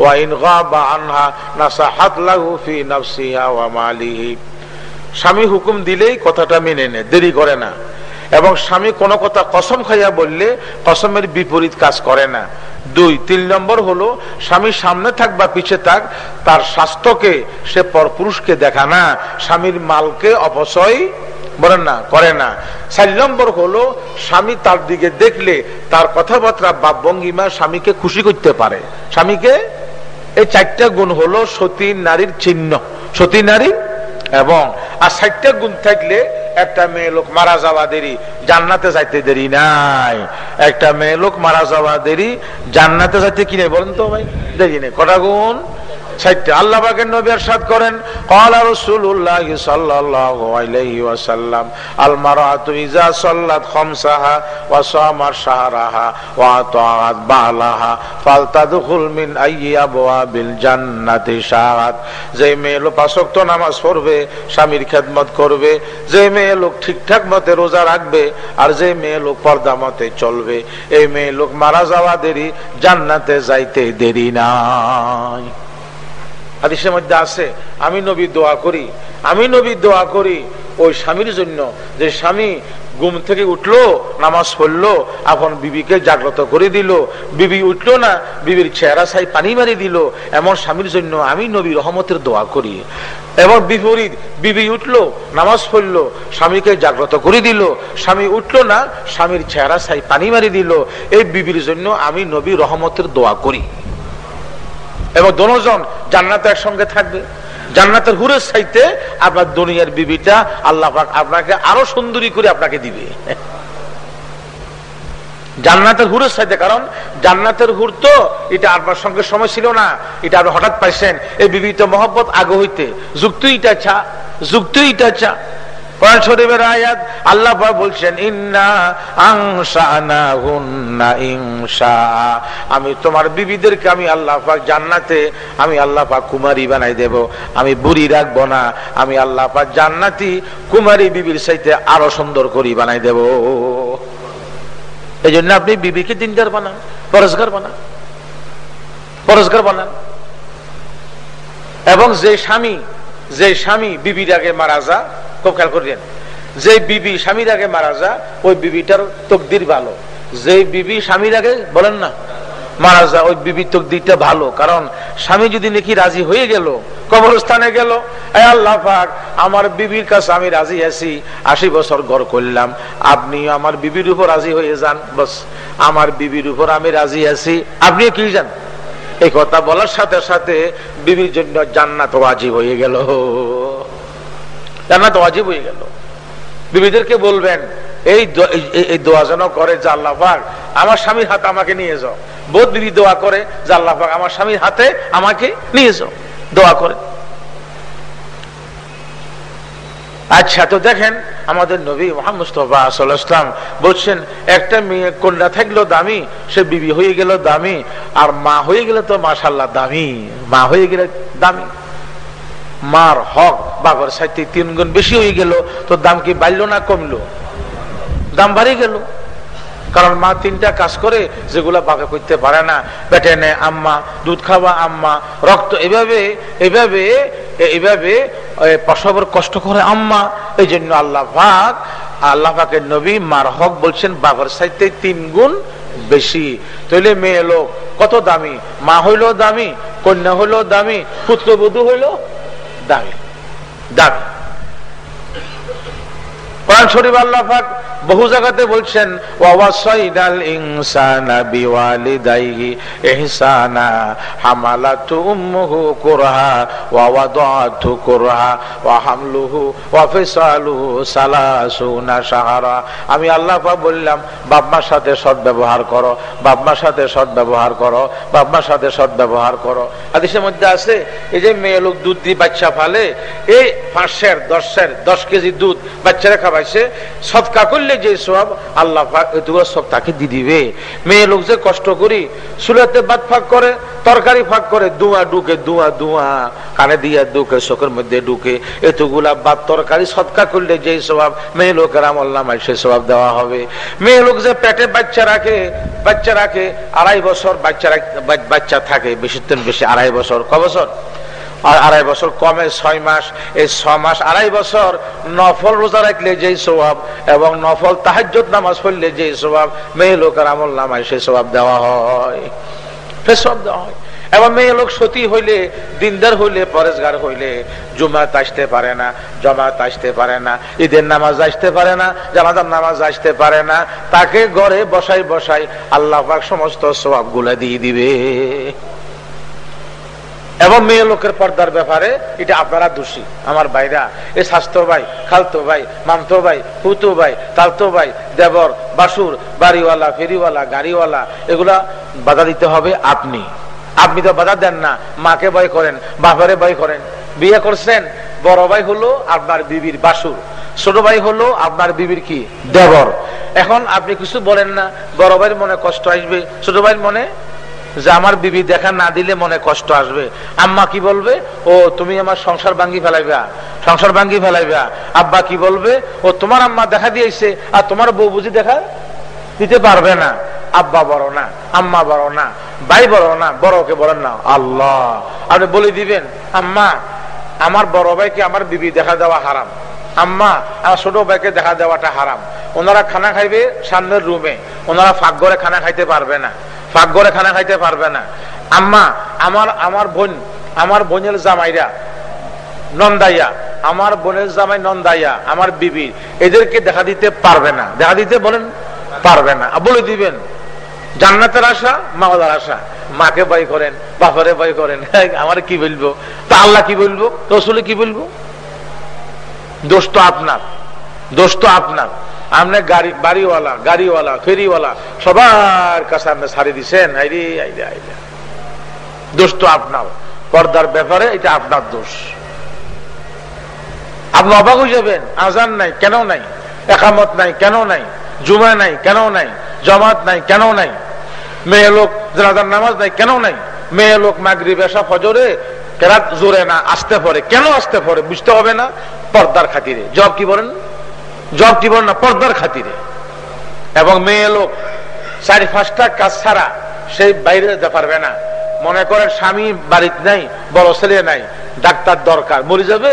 ওয়া ইন গাবা আনহা নাসাহাত লাহু ফি নাফসিহা ওয়া মালিহি। স্বামী হুকুম দিলেই কথাটা মেনে নেয়, দেরি করে না। এবং স্বামী কোনো কথা কসম খাইয়া বললে কসমের বিপরীত কাজ করে না। দুই, তিন নম্বর হলো, স্বামী সামনে থাক বা পিছে থাক, তার স্বাস্থ্যকে সে পরপুরুষকে দেখা না, স্বামীর মালকে অপচয় বলেন না, করে না। চার নম্বর হলো, স্বামী তার দিকে দেখলে তার কথাবার্তা বা ভঙ্গিমা স্বামীকে খুশি করতে পারে। স্বামীকে এই চারটা গুণ হলো সতী নারীর চিহ্ন। সতী নারী এবং, আর ষাটটা গুণ থাকলে একটা মেয়ে লোক মারা যাওয়া দেরি, জান্নাতে যাইতে দেরি নাই। একটা মেয়ে লোক মারা যাওয়া দেরি, জান্নাতে যাইতে কি বলেন তো ভাই? দেরি নেই। কটা গুণ? যে মেয়ে নামাজ পড়বে, স্বামীর খেদমত করবে, যে মেয়ে লোক ঠিকঠাক মতে রোজা রাখবে আর যে মেয়ে লোক পর্দা মতে চলবে, এই মেয়ে লোক মারা যাওয়া দেরি, জান্নাতে যাইতে দেরি নাই। হাদিসের মধ্যে আছে, আমি নবী দোয়া করি, আমি নবী দোয়া করি, ওই স্বামীর জন্য যে স্বামী ঘুম থেকে উঠল, নামাজ পড়ল এখন বিবিকে জাগ্রত করে দিল। বিবি উঠল না, বিবির চেহারা সাই পানি মারি দিল। এমন স্বামীর জন্য আমি নবী রহমতের দোয়া করি। এবং বিপরীত, বিবি উঠল, নামাজ পড়ল, স্বামীকে জাগ্রত করে দিল। স্বামী উঠল না, স্বামীর চেহারা সাই পানি মারি দিল। এই বিবির জন্য আমি নবী রহমতের দোয়া করি। এবং দনোজন জান্নাতে একসঙ্গে থাকবে। জান্নাতের হুরের সাইতে আপনার দুনিয়ার বিবিটা আল্লাহ আপনাকে আরও সুন্দরী করে আপনাকে দিবে। জান্নাতের হুরের সাইতে কারণ জান্নাতের হুর তো এটা আপনার সঙ্গে সময় ছিল না, এটা আপনি হঠাৎ পাইছেন। এই বিবি তো মহব্বত আগে হইতে যুক্ত ইটা চা যুক্ত ইটা চা। কোরআন শরীফের আয়াত আল্লাহ বলছেন, ইন্না আমি তোমার বিবিদেরকে আমি আল্লাহ পাক জান্নাতে, আমি আল্লাহ পাক কুমারী বানাই দেব। আমি বুড়ি না, আমি আল্লাহ পাক জান্নাতি কুমারী বিবির আরও সুন্দর করি বানাই দেব। এই জন্য আপনি বিবিকে দিনদার বানান পরস্কার বানান পরস্কার বানান। এবং যে স্বামী যে স্বামী বিবির আগে মারা যা খুব খেয়াল করলেন যে বিবি স্বামীর আগে মারা যা ওই বিবিটার তকদির ভালো। যে বিবি স্বামীর আগে, বলেন না, মারা যা ওই বিবি তকদিরটা ভালো। কারণ স্বামী যদি নাকি রাজি হয়ে গেল, কবরস্থানে গেল আল্লাহ আমার বিবির কাছে আমি রাজি আছি, আশি বছর ঘর করলাম। আপনি আমার বিবির উপর রাজি হয়ে যান, বস। আমার বিবির উপর আমি রাজি আছি। আপনি কি যান এই কথা বলার সাথে সাথে বিবির জন্য জান্নাত ওয়াজিব হয়ে গেল। জান্নাত ওয়াজিব হয়ে গেল। বিবিদেরকে বলবেন, এই এই দোয়া যেন করে যে আল্লাহ আমার স্বামীর হাতে আমাকে নিয়ে যাও। বোধ বিবি দোয়া করে যে আল্লাহ আমার স্বামীর হাতে আমাকে নিয়ে যাও। দোয়া করে। আচ্ছা তো দেখেন আমাদের নবী মোহাম্মদ মুস্তফা সাল্লাম বলছেন, একটা মেয়ে কন্যা থাকল দামি, সে বিবি হয়ে গেল দামি, আর মা হয়ে গেলে তো মাসাল্লাহ দামি, মা হয়ে গেলে দামি। মার হক বাবার সাথে তিন গুণ বেশি হয়ে গেল, তো দাম কি বাড়লো না কমলো? দাম বাড়িয়ে গেল। কারণ মা তিনটা কাজ করে, যেগুলা বাঘা করতে পারে না। পেটে নে আম্মা, দুধ খাওয়া আম্মা, রক্ত এভাবে এভাবে এইভাবে প্রসবের কষ্ট করে আম্মা। এই জন্য আল্লাহ পাক, আল্লাহ পাকের নবী মার হক বলছেন বাবার সাইতে তিন গুণ বেশি। তাহলে মেয়ে লোক, কত দামি? মা হইল দামি, কন্যা হইল দামি, পুত্রবধূ হইল দামি দামি কোরআন শরীফ আল্লাহ বহু জায়গাতে বলছেন ওয়াসাইদাল ইনসানা বিওয়ালিদাইহি ইহসানা আমি আল্লাহ বললাম বাপমার সাথে সৎ ব্যবহার করো বাপমার সাথে সৎ ব্যবহার করো বাপমার সাথে সৎ ব্যবহার করো। হাদিসের মধ্যে আছে, এই যে মেয়ে লোক দুধ দিয়ে বাচ্চা ফালে এই পাঁচশের দশের, দশ কেজি দুধ বাচ্চারা খাওয়াইছে সৎকা করলে যে সব আল্লাহ সব তাকে দিয়ে দিবে। মেয়ে লোক যে কষ্ট করি সুলাতে বাদ ফাঁক করে, তরকারি ফাঁক করে, দুয়া ডুকে দুয়া দুয়া, কানে দিয়া ডুকে চোখের মধ্যে ডুকে এতগুলা বাদ তরকারি সৎকা করলে যে স্বভাব মেয়ে লোকের আমল নামায় সে স্বভাব দেওয়া হবে। মেয়ে লোক যে পেটে বাচ্চা রাখে বাচ্চা রাখে, আড়াই বছর বাচ্চা বাচ্চা থাকে, বেশি বেশি আড়াই বছর, ক বছর? আর আড়াই বছর কমে ছয় মাস। এই ছ মাস, আড়াই বছর নফল রোজা রাখলে যেই স্বভাব এবং নফল তাহাজ্জত নামাজ পড়লে যেই স্বভাব, মেয়ে লোকের আমল নামায় সেই স্বভাব দেওয়া হয়। সব দেওয়া হয়। এবং মেয়ে লোক সতী হইলে, দিনদার হইলে, পরেশগার হইলে জুমাত আসতে পারে না, জমাত আসতে পারে না, ঈদের নামাজ আসতে পারে না, জানাজার নামাজ আসতে পারে না। তাকে ঘরে বসাই বসাই আল্লাহ পাক সমস্ত সবাবগুলা দিয়ে দিবে। এবং মেয়ে লোকের পর্দার ব্যাপারে এটা আপনারা দোষী। আমার ভাইরা, এ স্বাস্থ্য ভাই, খালতো ভাই, মামতো ভাই হুতো ভাই, তালতো ভাই, দেবর, বাসুর, বাড়িওয়ালা, ফেরিওয়ালা, গাড়িওয়ালা, এগুলা বাধা দিতে হবে আপনি। আপনি তো বাধা দেন না, মাকে ভয় করেন বাবারে ভয় করেন। বিয়ে করছেন, বড় ভাই হলো আপনার বিবির বাসুর, ছোট ভাই হলো আপনার বিবির কি? দেবর। এখন আপনি কিছু বলেন না, বড় ভাইয়ের মনে কষ্ট আসবে, ছোট ভাইয়ের মনে যে আমার বিবি দেখা না দিলে মনে কষ্ট আসবে। আম্মা কি বলবে? ও, তুমি আমার সংসার ভাঙ্গি ফেলাইবা। সংসার ভাঙ্গি ফেলাইবা। আব্বা কি বলবে? ও, তোমার আম্মা দেখা দিয়েছে আর তোমার বউ বুঝি দেখা দিতে পারবে না। আব্বা বড় না, আম্মা বড় না, ভাই বড় না বড়কে বলেন না। আল্লাহ। আপনি বলে দিবেন, আম্মা, আমার বড় ভাইকে আমার বিবি দেখা দেওয়া হারাম। আম্মা আমার ছোট ভাইকে দেখা দেওয়াটা হারাম। ওনারা খানা খাইবে সামনের রুমে। ওনারা ফাঁক ঘরে খানা খাইতে পারবে না। ফাঁক ঘরে খানা খাইতে পারবে না। আম্মা, আমার আমার বোন, আমার বোনের জামাইরা, নন্দাইয়া, আমার বোনের জামাই নন্দাইয়া, আমার বিবি, এদেরকে দেখা দিতে পারবে না। দেখা দিতে বলেন, পারবে না। বলে দিবেন, জান্নাতের আশা, মাওলার আশা। মাকে ভয় করেন, বাপারে ভয় করেন। আমার কি বলব? তা আল্লাহ কি বলব? রসুলে কি বলব? দোষ তো আপনার দোষ তো আপনার। আপনি গাড়ি, বাড়িওয়ালা, গাড়িওয়ালা, ফেরিওয়ালা, সবার কাছে আপনি সারি দিচ্ছেন আইরে আইরে আইরে। দোষ তো আপনার, পর্দার ব্যাপারে এটা আপনার দোষ। আপনি অবাক হয়ে যাবেন, আজান নাই কেন নাই, একামত নাই কেন নাই জুমা নাই কেন নাই, জমাত নাই কেন নাই, মেয়ে লোক জানাজার নামাজ নাই কেন নাই, মেয়ে লোক মাগরি বেশা ফজরে, কেরাত জোরে না, আসতে পারে। কেন আসতে পারে? বুঝতে হবে না? পর্দার খাতিরে। জব কি বলেন? জব কি বলেন না? পর্দার খাতিরে। এবং মেয়ে লোক, চারি পাঁচটা কাজ ছাড়া সেই বাইরে যেতে পারবে না। মনে করেন স্বামী বাড়িতে নাই, বড় ছেলে নাই, ডাক্তার দরকার। মরে যাবে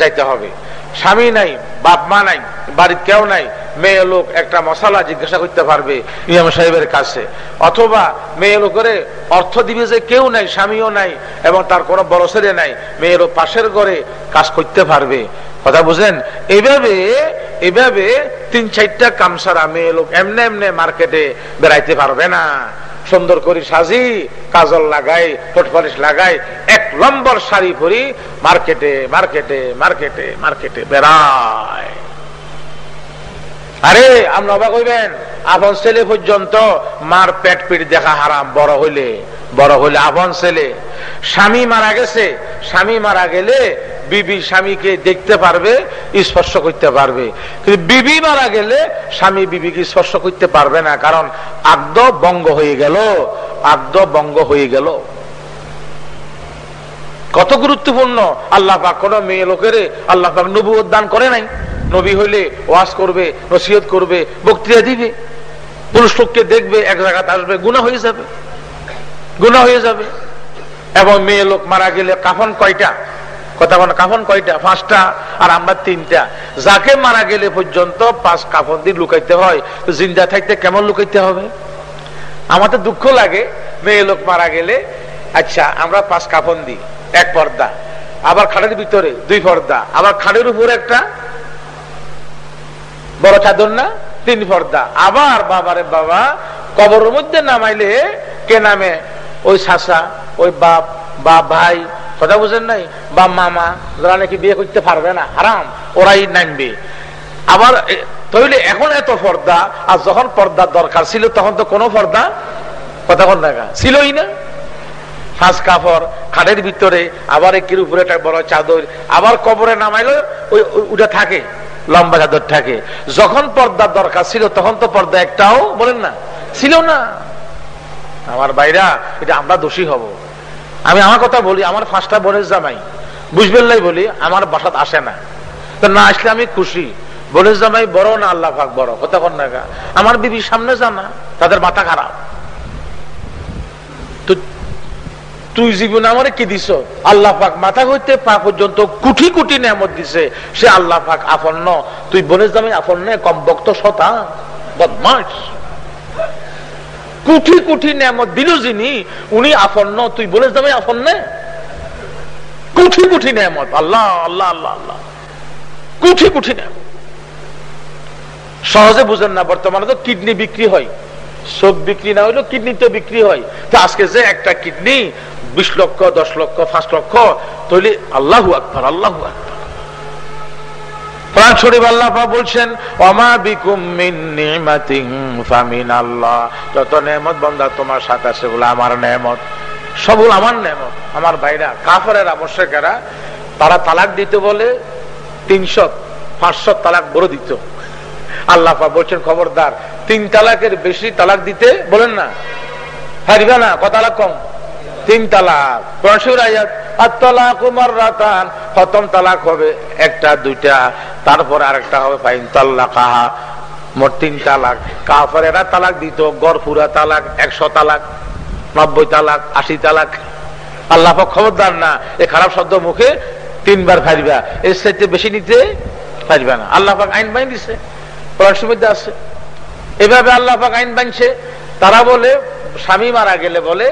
যাইতে হবে। স্বামী নাই, বাপ মা নাই, বাড়ির কেউ নাই, মেয়ে লোক একটা মশালা জিজ্ঞাসা করতে পারবে ইমাম সাহেবের কাছে। অথবা মেয়ে লোকের অর্থ দিবে যে কেউ নাই, স্বামীও নাই এবং তার কোনো বড় ছেলে নাই, মেয়ের পাশের ঘরে কাজ করতে পারবে। কথা বুঝেন এভাবে এভাবে তিন চারটা কামসারা মেয়ে লোক এমনি এমনি মার্কেটে বেড়াইতে পারবে না। সুন্দর করে সাজি, কাজল লাগাই ঠোঁটপালিশ লাগাই, এক নম্বর শাড়ি পরি মার্কেটে মার্কেটে মার্কেটে মার্কেটে বেড়ায়। আরে, আপনি অবাক হইবেন, আপন ছেলে পর্যন্ত মার পেট পিট দেখা হারাম, বড় হইলে বড় হইলে আপন ছেলে। স্বামী মারা গেছে, স্বামী মারা গেলে বিবি স্বামীকে দেখতে পারবে, স্পর্শ করতে পারবে। কিন্তু বিবি মারা গেলে স্বামী বিবিকে স্পর্শ করতে পারবে না, কারণ আগ্দ বঙ্গ হয়ে গেল আগ্দ বঙ্গ হয়ে গেল। কত গুরুত্বপূর্ণ, আল্লাহ পাক কোন মেয়ে লোকের আল্লাহ পাক নবু উদ্যান করে নাই। নবী হইলে ওয়াজ করবে, নসিহত করবে, বক্তৃতা দিবে। পুরুষ লোককে দেখবে, এক জায়গাতে আসবে গুণা হয়ে যাবে। গুণা হয়ে যাবে। এবং মেয়ে লোক মারা গেলে কাফন কয়টা? কথা বলে, কাফন কয়টা? পাঁচটা আর আমরা তিনটা। যাকে মারা গেলে পর্যন্ত পাঁচ কাফন দিয়ে লুকাইতে হয়। জিন্দা থাকতে কেমন লুকাইতে হবে? আমাদের দুঃখ লাগে, মেয়ে লোক মারা গেলে। আচ্ছা আমরা পাঁচ কাফন দিই, এক পর্দা। আবার খাটের ভিতরে দুই পর্দা। আবার খাটের উপর একটা বড় চাদর না, তিন পর্দা। আবার বাবারে বাবা, কবরের মধ্যে নামাইলে কে নামে? ওই শাসা, ওই বাপ, বা ভাই কথা বুঝেন নাই? বা মামা, যারা নাকি বিয়ে করতে পারবে না, হারাম, ওরাই নামবে। আবার তাহলে এখন এত পর্দা, আর যখন পর্দার দরকার ছিল, তখন তো কোনো পর্দা, কথা কোন দেখা ছিলই না। ফাঁস কাপড় খাটের ভিতরে, আবার একের উপরে একটা বড় চাদর, আবার কবরে নামাইলো, ওই ওটা থাকে, লম্বা চাদর থাকে। যখন পর্দার দরকার ছিল, তখন তো পর্দা একটাও বলেন না, ছিল না। আমার বাইরা এটা আমরা দোষী হব। আমি আমার কথা বলি, আমার ফাঁসটা বোনের জামাই। বুঝবেন লাই বলি, আমার বাসাত আসে না। তো না আসলে আমি খুশি। বোনের জামাই বড় না আল্লাহ পাক বড়? কথা কন না আমার বিবির সামনে জানা তাদের মাথা খারাপ। তুই জীবনে আমার কি দিস আল্লাহ পাক মাথা হইতে পা পর্যন্ত কুটি কুটি নেমত দিছে। সে আল্লাহ পাক আফন্ন তুই বোনের জামাই আফন্ন কম বক্ত শতা বদমাস কুঠি কুঠি নেমত দিল যিনি, উনি আফন্ন তুই বলে যাবে আফন্ন কুঠি কুঠি নেমত আল্লাহ আল্লাহ আল্লাহ আল্লাহ। কুঠি কুঠি নেমত সহজে বুঝেন না, বর্তমানে তো কিডনি বিক্রি হয়। সব বিক্রি না হইলেও কিডনি তো বিক্রি হয়। তো আজকে যে একটা কিডনি, বিশ লক্ষ, দশ লক্ষ, পাঁচ লক্ষ তৈরি আল্লাহু আকবর আল্লাহু আকবর। কোরআন আল্লাহ বলছেন আল্লাহ যত নেমত তোমার সাথে বলে আমার নেমত। আমার নেমত, আমার আবশ্যকেরা তারা তালাক দিতে বলে তিনশো, পাঁচশো তালাক বড় দিত। বলছেন, খবরদার, তিন তালাকের বেশি তালাক দিতে বলেন না। হ্যাঁ না কত তালাক কম। তিন তালাক প্রথম তালাক হবে একটা, দুইটা তারপর আরেকটা হবে, ফাইন মোট তিন তালাক কাফেরা তালাক দিত গড় পুরা তালাক, একশো তালাক, নব্বই তালাক, আশি তালাক। আল্লাহ খবরদার না, এ খারাপ শব্দ মুখে তিনবার ফারিবা এর সাথে বেশি নিতে পারবে না। আল্লাহ আইন বাইন দিছে কোরআন সুবিধা আছে। এভাবে আল্লাহ আইন বানছে। তারা বলে, স্বামী মারা গেলে বলে,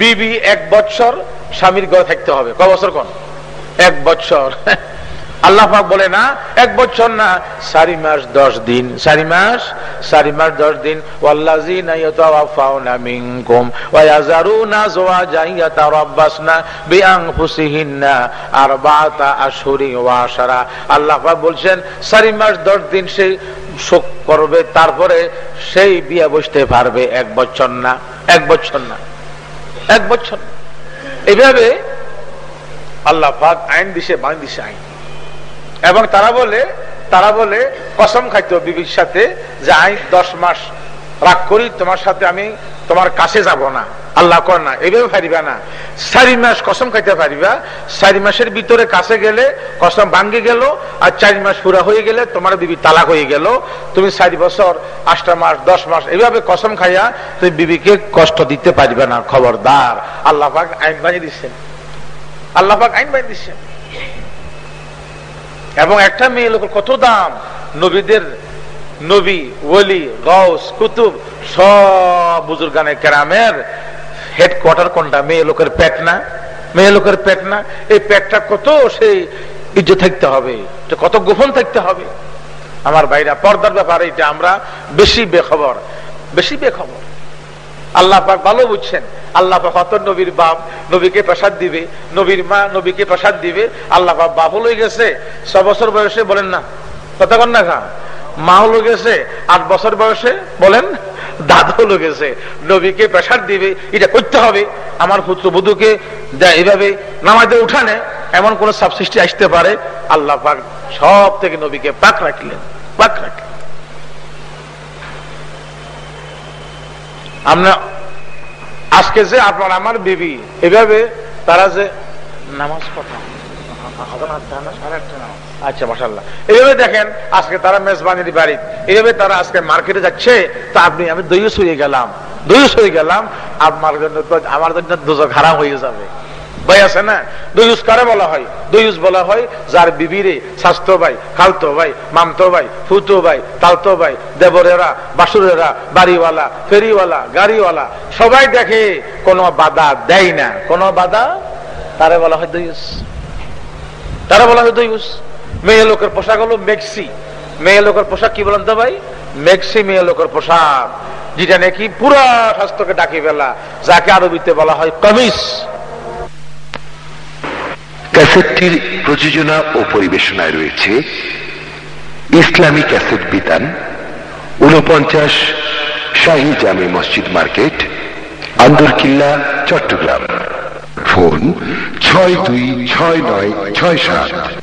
বিবি এক বছর স্বামীর ঘরে থাকতে হবে। ক বছর কোন? এক বছর আল্লাহ পাক বলে না, এক বছর না, চারি মাস দশ দিন। চারি মাস চারি মাস দশ দিন। আল্লাহ বলছেন মাস দশ দিন সে শোক করবে, তারপরে সেই বিয়ে বসতে পারবে। এক বছর না, এক বছর না, এক বছর না। এইভাবে আল্লাহ পাক আইন দিছে, বান দিছে আইন। এবং তারা বলে তারা বলে কসম খাইতো বিবির সাথে, যে আইন দশ মাস রাগ করি, তোমার সাথে আমি তোমার কাছে যাব না। আল্লাহ কর না এইভাবে পারিবা না। চারি মাস কসম খাইতে পারিবা চারি মাসের ভিতরে কাছে গেলে কসম ভাঙ্গে গেল, আর চারি মাস পুরা হয়ে গেলে তোমার বিবি তালাক হয়ে গেল। তুমি চারি বছর আটটা মাস, দশ মাস এইভাবে কসম খাইয়া তুমি বিবিকে কষ্ট দিতে পারবে না, খবরদার। আল্লাহ আইন বানিয়ে দিচ্ছেন আল্লাহ আইন বানিয়ে দিচ্ছেন এবং একটা মেয়ে লোকের কত দাম? নবীদের নবী, ওলি গৌস কুতুব, সব বুজুর্গানে কেরামের হেডকোয়ার্টার কোনটা? মেয়ে লোকের পেট না? মেয়ে লোকের পেট না? এই পেটটা কত সেই ইজ্জত থাকতে হবে? কত গোপন থাকতে হবে? আমার ভাইরা, পর্দার ব্যাপারে এটা আমরা বেশি বেখবর বেশি বেখবর। আল্লাহ পাক ভালো বুঝছেন। আল্লাহ পাক হত নবীর বাপ, নবীকে প্রসাদ দিবে। নবীর মা নবীকে প্রসাদ দিবে। আল্লাহ পাক বাপ হয়ে গেছে। ছ বছর বয়সে বলেন না। কতক্ষণ না খা মা হলো গেছে। আট বছর বয়সে বলেন, দাদা হলো গেছে। নবীকে প্রসাদ দিবে। এটা করতে হবে। আমার পুত্র বধুকে এইভাবে নামাজে উঠানে, এমন কোন সাবসৃষ্টি আসতে পারে। আল্লাহ পাক সব থেকে নবীকে পাক রাখলেন। পাক রাখলেন। আমরা আজকে যে আপনার আমার বিবি, এভাবে তারা যে নামাজ পড়া। আচ্ছা এইভাবে তারা আজকে মার্কেটে যাচ্ছে, তা আপনি, আমি গেলাম। গেলাম আমার জন্য আমার জন্য দুজক হারাম হয়ে যাবে। ভাই আছে না? দইউস কারে বলা হয়? দইউস বলা হয়, যার বিবিরে স্বাস্থ্য ভাই, খালতো ভাই, মামতো ভাই, ফুতো ভাই, তালতো ভাই, দেবরেরা, বাসুরেরা, বাড়িওয়ালা, ফেরিওয়ালা, গাড়িওয়ালা, সবাই দেখে কোনো বাধা দেয় না। কোনো বাধা? তারে বলা হয় তারা বলা হয় মেয়ে লোকের পোশাক হলো মেক্সি। মেয়ে লোকের পোশাক কি বলেন তো ভাই? মেক্সি মেয়ে লোকের পোশাক। যেটা নাকি পুরা স্বাস্থ্যকে ডাকি ফেলা যাকে আরবিতে বলা হয় কমিস। ক্যাসেটটির প্রযোজনা ও পরিবেশনায় রয়েছে ইসলামী ক্যাসেট বিতান উনপঞ্চাশ শাহী জামে মসজিদ মার্কেট, আন্দরকিল্লা, চট্টগ্রাম। ফোন ছয় দুই ছয় নয় ছয় সাত।